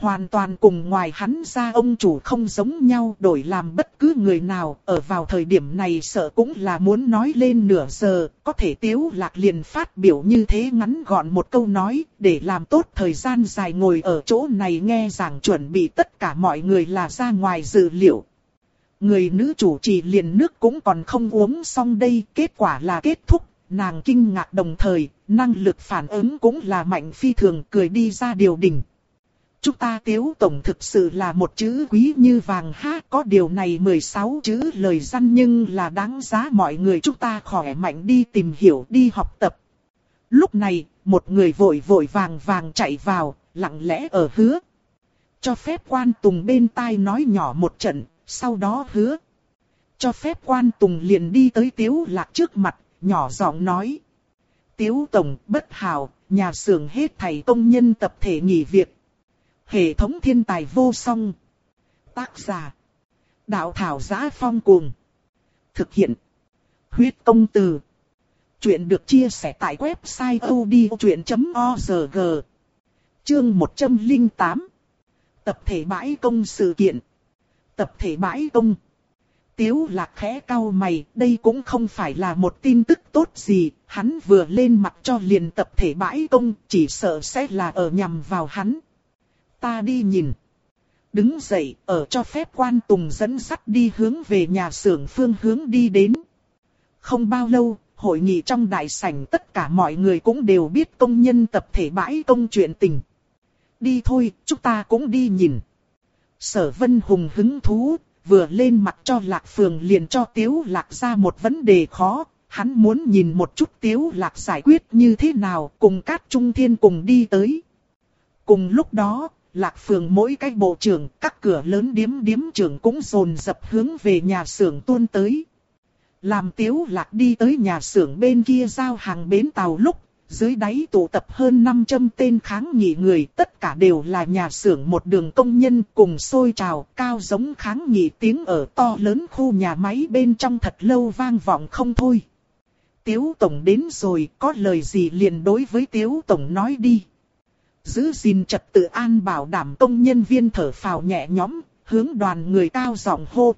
Hoàn toàn cùng ngoài hắn ra ông chủ không giống nhau đổi làm bất cứ người nào ở vào thời điểm này sợ cũng là muốn nói lên nửa giờ, có thể tiếu lạc liền phát biểu như thế ngắn gọn một câu nói, để làm tốt thời gian dài ngồi ở chỗ này nghe giảng chuẩn bị tất cả mọi người là ra ngoài dự liệu. Người nữ chủ trì liền nước cũng còn không uống xong đây, kết quả là kết thúc, nàng kinh ngạc đồng thời, năng lực phản ứng cũng là mạnh phi thường cười đi ra điều đình. Chúng ta tiếu tổng thực sự là một chữ quý như vàng ha có điều này 16 chữ lời dân nhưng là đáng giá mọi người chúng ta khỏe mạnh đi tìm hiểu đi học tập. Lúc này, một người vội vội vàng vàng chạy vào, lặng lẽ ở hứa. Cho phép quan tùng bên tai nói nhỏ một trận, sau đó hứa. Cho phép quan tùng liền đi tới tiếu lạc trước mặt, nhỏ giọng nói. Tiếu tổng bất hào, nhà xưởng hết thầy công nhân tập thể nghỉ việc, Hệ thống thiên tài vô song. Tác giả. Đạo thảo giá phong cuồng. Thực hiện. Huyết công từ. Chuyện được chia sẻ tại website odchuyện.org. Chương 108. Tập thể bãi công sự kiện. Tập thể bãi công. Tiếu lạc khẽ cau mày, đây cũng không phải là một tin tức tốt gì, hắn vừa lên mặt cho liền tập thể bãi công, chỉ sợ sẽ là ở nhằm vào hắn ta đi nhìn. Đứng dậy, ở cho phép quan tùng dẫn sắt đi hướng về nhà xưởng phương hướng đi đến. Không bao lâu, hội nghị trong đại sảnh tất cả mọi người cũng đều biết công nhân tập thể bãi công chuyện tình. Đi thôi, chúng ta cũng đi nhìn. Sở Vân Hùng hứng thú, vừa lên mặt cho Lạc Phường liền cho Tiếu Lạc ra một vấn đề khó. Hắn muốn nhìn một chút Tiếu Lạc giải quyết như thế nào cùng các trung thiên cùng đi tới. Cùng lúc đó, lạc phường mỗi cái bộ trưởng, các cửa lớn điếm điếm trưởng cũng rồn dập hướng về nhà xưởng tuôn tới. Làm tiếu lạc đi tới nhà xưởng bên kia giao hàng bến tàu lúc, dưới đáy tụ tập hơn 500 tên kháng nghị người, tất cả đều là nhà xưởng một đường công nhân cùng sôi trào, cao giống kháng nghị tiếng ở to lớn khu nhà máy bên trong thật lâu vang vọng không thôi. Tiếu Tổng đến rồi, có lời gì liền đối với Tiếu Tổng nói đi giữ gìn trật tự an bảo đảm công nhân viên thở phào nhẹ nhõm, hướng đoàn người cao giọng hô.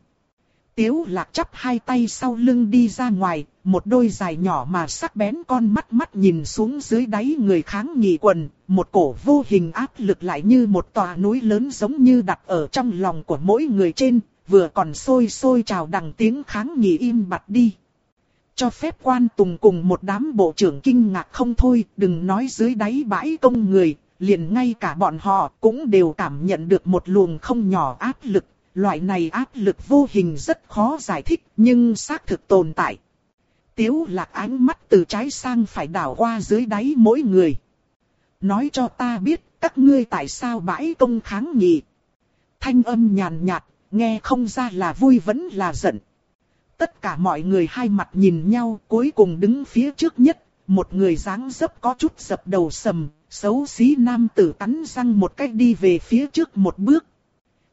Tiếu lạc chắp hai tay sau lưng đi ra ngoài, một đôi dài nhỏ mà sắc bén con mắt mắt nhìn xuống dưới đáy người kháng nghị quần, một cổ vô hình áp lực lại như một tòa núi lớn giống như đặt ở trong lòng của mỗi người trên, vừa còn sôi sôi trào đằng tiếng kháng nghị im bặt đi. Cho phép quan tùng cùng một đám bộ trưởng kinh ngạc không thôi, đừng nói dưới đáy bãi công người, liền ngay cả bọn họ cũng đều cảm nhận được một luồng không nhỏ áp lực. Loại này áp lực vô hình rất khó giải thích nhưng xác thực tồn tại. Tiếu lạc ánh mắt từ trái sang phải đảo qua dưới đáy mỗi người. Nói cho ta biết các ngươi tại sao bãi công kháng nghị. Thanh âm nhàn nhạt, nghe không ra là vui vẫn là giận. Tất cả mọi người hai mặt nhìn nhau cuối cùng đứng phía trước nhất, một người dáng dấp có chút dập đầu sầm, Xấu xí nam tử cắn răng một cách đi về phía trước một bước.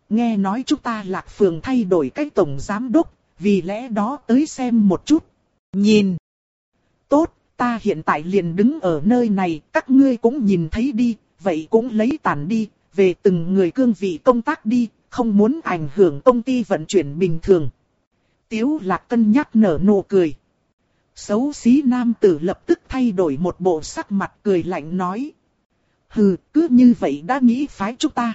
Nghe nói chúng ta lạc phường thay đổi cách tổng giám đốc, vì lẽ đó tới xem một chút. Nhìn. Tốt, ta hiện tại liền đứng ở nơi này, các ngươi cũng nhìn thấy đi, vậy cũng lấy tàn đi, về từng người cương vị công tác đi, không muốn ảnh hưởng công ty vận chuyển bình thường. Tiếu lạc cân nhắc nở nụ cười. Xấu xí nam tử lập tức thay đổi một bộ sắc mặt cười lạnh nói. Hừ, cứ như vậy đã nghĩ phái chúng ta.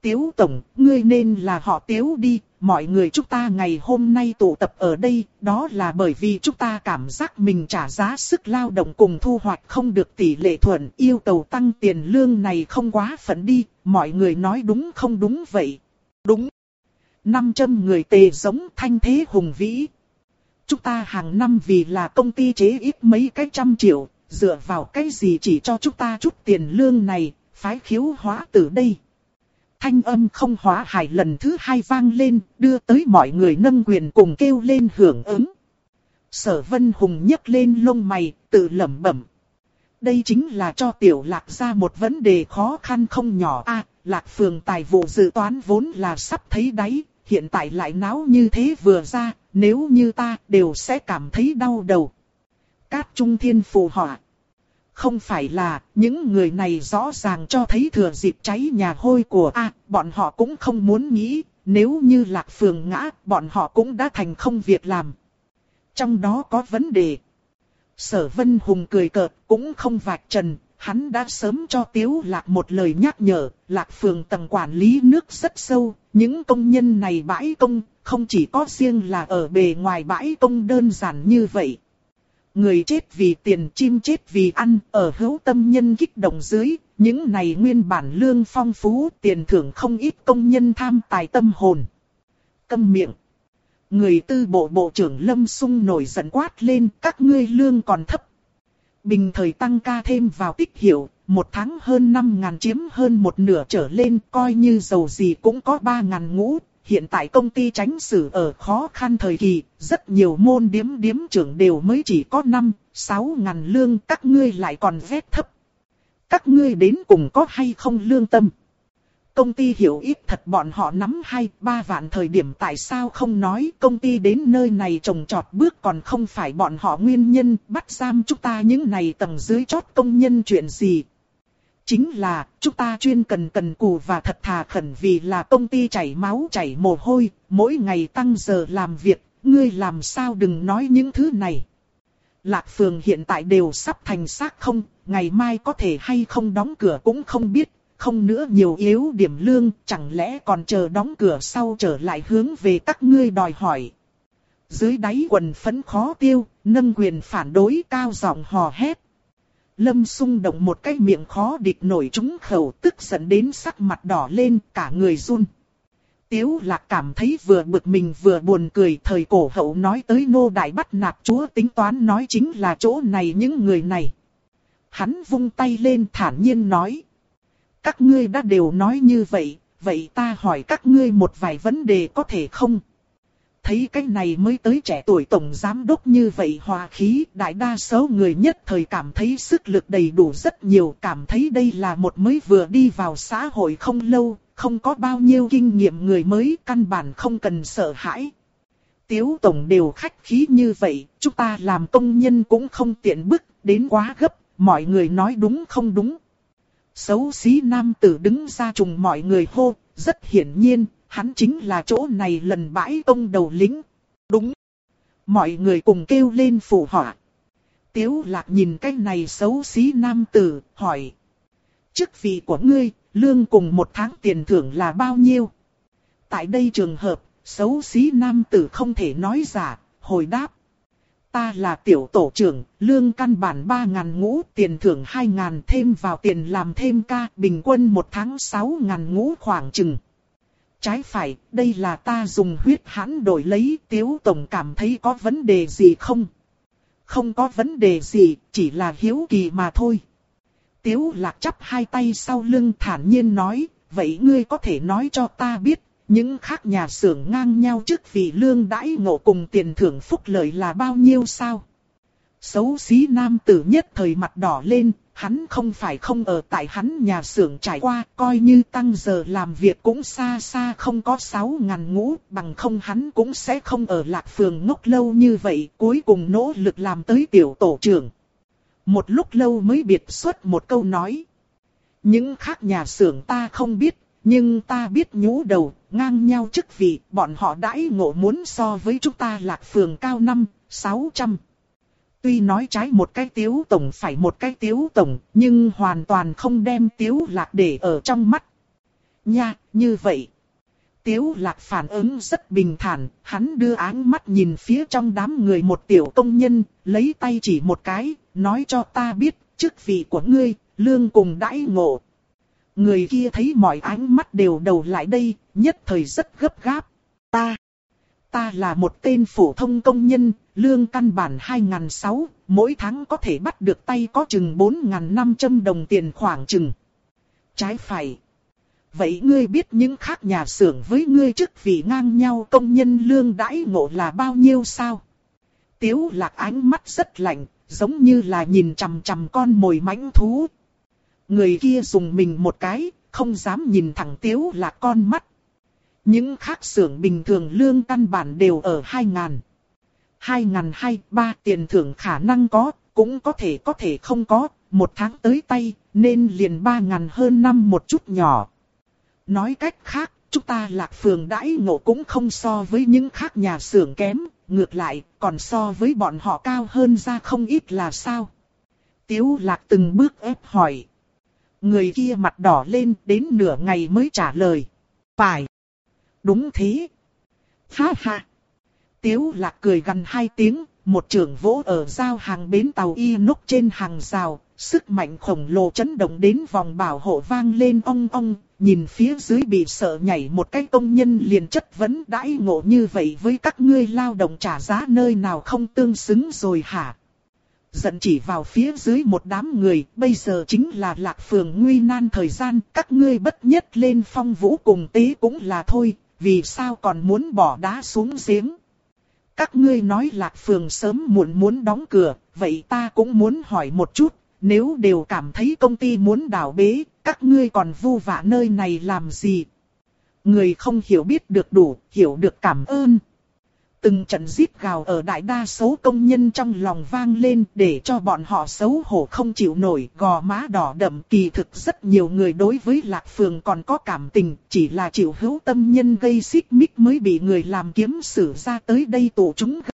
Tiếu Tổng, ngươi nên là họ Tiếu đi, mọi người chúng ta ngày hôm nay tụ tập ở đây, đó là bởi vì chúng ta cảm giác mình trả giá sức lao động cùng thu hoạch không được tỷ lệ thuận, yêu cầu tăng tiền lương này không quá phận đi, mọi người nói đúng không đúng vậy. Đúng. 500 người tề giống thanh thế hùng vĩ. Chúng ta hàng năm vì là công ty chế ít mấy cái trăm triệu, dựa vào cái gì chỉ cho chúng ta chút tiền lương này, phái khiếu hóa từ đây. Thanh âm không hóa hài lần thứ hai vang lên, đưa tới mọi người nâng quyền cùng kêu lên hưởng ứng. Sở Vân Hùng nhấc lên lông mày, tự lẩm bẩm. Đây chính là cho tiểu lạc ra một vấn đề khó khăn không nhỏ a lạc phường tài vụ dự toán vốn là sắp thấy đáy, hiện tại lại náo như thế vừa ra, nếu như ta đều sẽ cảm thấy đau đầu. Cát Trung Thiên phù họa. Không phải là, những người này rõ ràng cho thấy thừa dịp cháy nhà hôi của A, bọn họ cũng không muốn nghĩ, nếu như lạc phường ngã, bọn họ cũng đã thành không việc làm. Trong đó có vấn đề. Sở Vân Hùng cười cợt, cũng không vạch trần, hắn đã sớm cho Tiếu Lạc một lời nhắc nhở, Lạc Phường tầng quản lý nước rất sâu, những công nhân này bãi công, không chỉ có riêng là ở bề ngoài bãi công đơn giản như vậy. Người chết vì tiền chim chết vì ăn, ở hữu tâm nhân kích động dưới, những này nguyên bản lương phong phú, tiền thưởng không ít công nhân tham tài tâm hồn. Câm miệng. Người tư bộ bộ trưởng Lâm Sung nổi giận quát lên các ngươi lương còn thấp. Bình thời tăng ca thêm vào tích hiệu, một tháng hơn 5 ngàn chiếm hơn một nửa trở lên coi như giàu gì cũng có 3 ngàn ngũ. Hiện tại công ty tránh xử ở khó khăn thời kỳ, rất nhiều môn điếm điếm trưởng đều mới chỉ có 5, 6 ngàn lương các ngươi lại còn vét thấp. Các ngươi đến cùng có hay không lương tâm? Công ty hiểu ít thật bọn họ nắm hai ba vạn thời điểm tại sao không nói công ty đến nơi này trồng trọt bước còn không phải bọn họ nguyên nhân bắt giam chúng ta những này tầng dưới chót công nhân chuyện gì. Chính là chúng ta chuyên cần cần cù và thật thà khẩn vì là công ty chảy máu chảy mồ hôi, mỗi ngày tăng giờ làm việc, ngươi làm sao đừng nói những thứ này. Lạc phường hiện tại đều sắp thành xác không, ngày mai có thể hay không đóng cửa cũng không biết, không nữa nhiều yếu điểm lương, chẳng lẽ còn chờ đóng cửa sau trở lại hướng về các ngươi đòi hỏi. Dưới đáy quần phấn khó tiêu, nâng quyền phản đối cao giọng hò hét. Lâm sung động một cái miệng khó địch nổi trúng khẩu tức giận đến sắc mặt đỏ lên cả người run. Tiếu lạc cảm thấy vừa bực mình vừa buồn cười thời cổ hậu nói tới nô đại bắt nạt chúa tính toán nói chính là chỗ này những người này. Hắn vung tay lên thản nhiên nói. Các ngươi đã đều nói như vậy, vậy ta hỏi các ngươi một vài vấn đề có thể không? Thấy cái này mới tới trẻ tuổi tổng giám đốc như vậy hòa khí, đại đa số người nhất thời cảm thấy sức lực đầy đủ rất nhiều, cảm thấy đây là một mới vừa đi vào xã hội không lâu, không có bao nhiêu kinh nghiệm người mới, căn bản không cần sợ hãi. Tiếu tổng đều khách khí như vậy, chúng ta làm công nhân cũng không tiện bức, đến quá gấp, mọi người nói đúng không đúng. Xấu xí nam tử đứng ra trùng mọi người hô, rất hiển nhiên, hắn chính là chỗ này lần bãi công đầu lính. Đúng. Mọi người cùng kêu lên phụ họa. Tiếu lạc nhìn cái này xấu xí nam tử, hỏi. Chức vị của ngươi, lương cùng một tháng tiền thưởng là bao nhiêu? Tại đây trường hợp, xấu xí nam tử không thể nói giả, hồi đáp. Ta là tiểu tổ trưởng, lương căn bản 3 ngàn ngũ, tiền thưởng 2 ngàn thêm vào tiền làm thêm ca, bình quân một tháng 6 ngàn ngũ khoảng chừng. Trái phải, đây là ta dùng huyết hãn đổi lấy, tiếu tổng cảm thấy có vấn đề gì không? Không có vấn đề gì, chỉ là hiếu kỳ mà thôi. Tiếu lạc chắp hai tay sau lưng thản nhiên nói, vậy ngươi có thể nói cho ta biết, những khác nhà xưởng ngang nhau trước vì lương đãi ngộ cùng tiền thưởng phúc lợi là bao nhiêu sao? Xấu xí nam tử nhất thời mặt đỏ lên, hắn không phải không ở tại hắn nhà xưởng trải qua, coi như tăng giờ làm việc cũng xa xa không có sáu ngàn ngũ, bằng không hắn cũng sẽ không ở lạc phường ngốc lâu như vậy, cuối cùng nỗ lực làm tới tiểu tổ trưởng. Một lúc lâu mới biệt xuất một câu nói. Những khác nhà xưởng ta không biết, nhưng ta biết nhũ đầu, ngang nhau chức vị, bọn họ đãi ngộ muốn so với chúng ta lạc phường cao năm, sáu trăm. Tuy nói trái một cái tiếu tổng phải một cái tiếu tổng, nhưng hoàn toàn không đem tiếu lạc để ở trong mắt. Nha, như vậy. Tiếu lạc phản ứng rất bình thản, hắn đưa áng mắt nhìn phía trong đám người một tiểu công nhân, lấy tay chỉ một cái, nói cho ta biết, chức vị của ngươi, lương cùng đãi ngộ, Người kia thấy mọi ánh mắt đều đầu lại đây, nhất thời rất gấp gáp. Ta, ta là một tên phổ thông công nhân, lương căn bản 2.600, mỗi tháng có thể bắt được tay có chừng 4.500 đồng tiền khoảng chừng. Trái phải. Vậy ngươi biết những khác nhà xưởng với ngươi chức vị ngang nhau công nhân lương đãi ngộ là bao nhiêu sao? Tiếu lạc ánh mắt rất lạnh, giống như là nhìn chằm chằm con mồi mãnh thú. Người kia dùng mình một cái, không dám nhìn thẳng tiếu lạc con mắt. Những khác xưởng bình thường lương căn bản đều ở 2.000. 2023 tiền thưởng khả năng có, cũng có thể có thể không có, một tháng tới tay, nên liền ba ngàn hơn năm một chút nhỏ. Nói cách khác, chúng ta lạc phường đãi ngộ cũng không so với những khác nhà xưởng kém, ngược lại, còn so với bọn họ cao hơn ra không ít là sao. Tiếu lạc từng bước ép hỏi. Người kia mặt đỏ lên đến nửa ngày mới trả lời. Phải. Đúng thế. Ha ha. Tiếu lạc cười gần hai tiếng, một trưởng vỗ ở giao hàng bến tàu y núc trên hàng rào, sức mạnh khổng lồ chấn động đến vòng bảo hộ vang lên ong ong, nhìn phía dưới bị sợ nhảy một cái công nhân liền chất vấn đãi ngộ như vậy với các ngươi lao động trả giá nơi nào không tương xứng rồi hả? Giận chỉ vào phía dưới một đám người, bây giờ chính là lạc phường nguy nan thời gian, các ngươi bất nhất lên phong vũ cùng tế cũng là thôi, vì sao còn muốn bỏ đá xuống giếng? Các ngươi nói lạc phường sớm muộn muốn đóng cửa, vậy ta cũng muốn hỏi một chút, nếu đều cảm thấy công ty muốn đảo bế, các ngươi còn vu vạ nơi này làm gì? Người không hiểu biết được đủ, hiểu được cảm ơn. Từng trận giết gào ở đại đa số công nhân trong lòng vang lên để cho bọn họ xấu hổ không chịu nổi, gò má đỏ đậm kỳ thực rất nhiều người đối với Lạc Phường còn có cảm tình, chỉ là chịu hữu tâm nhân gây xích mích mới bị người làm kiếm xử ra tới đây tổ chúng gây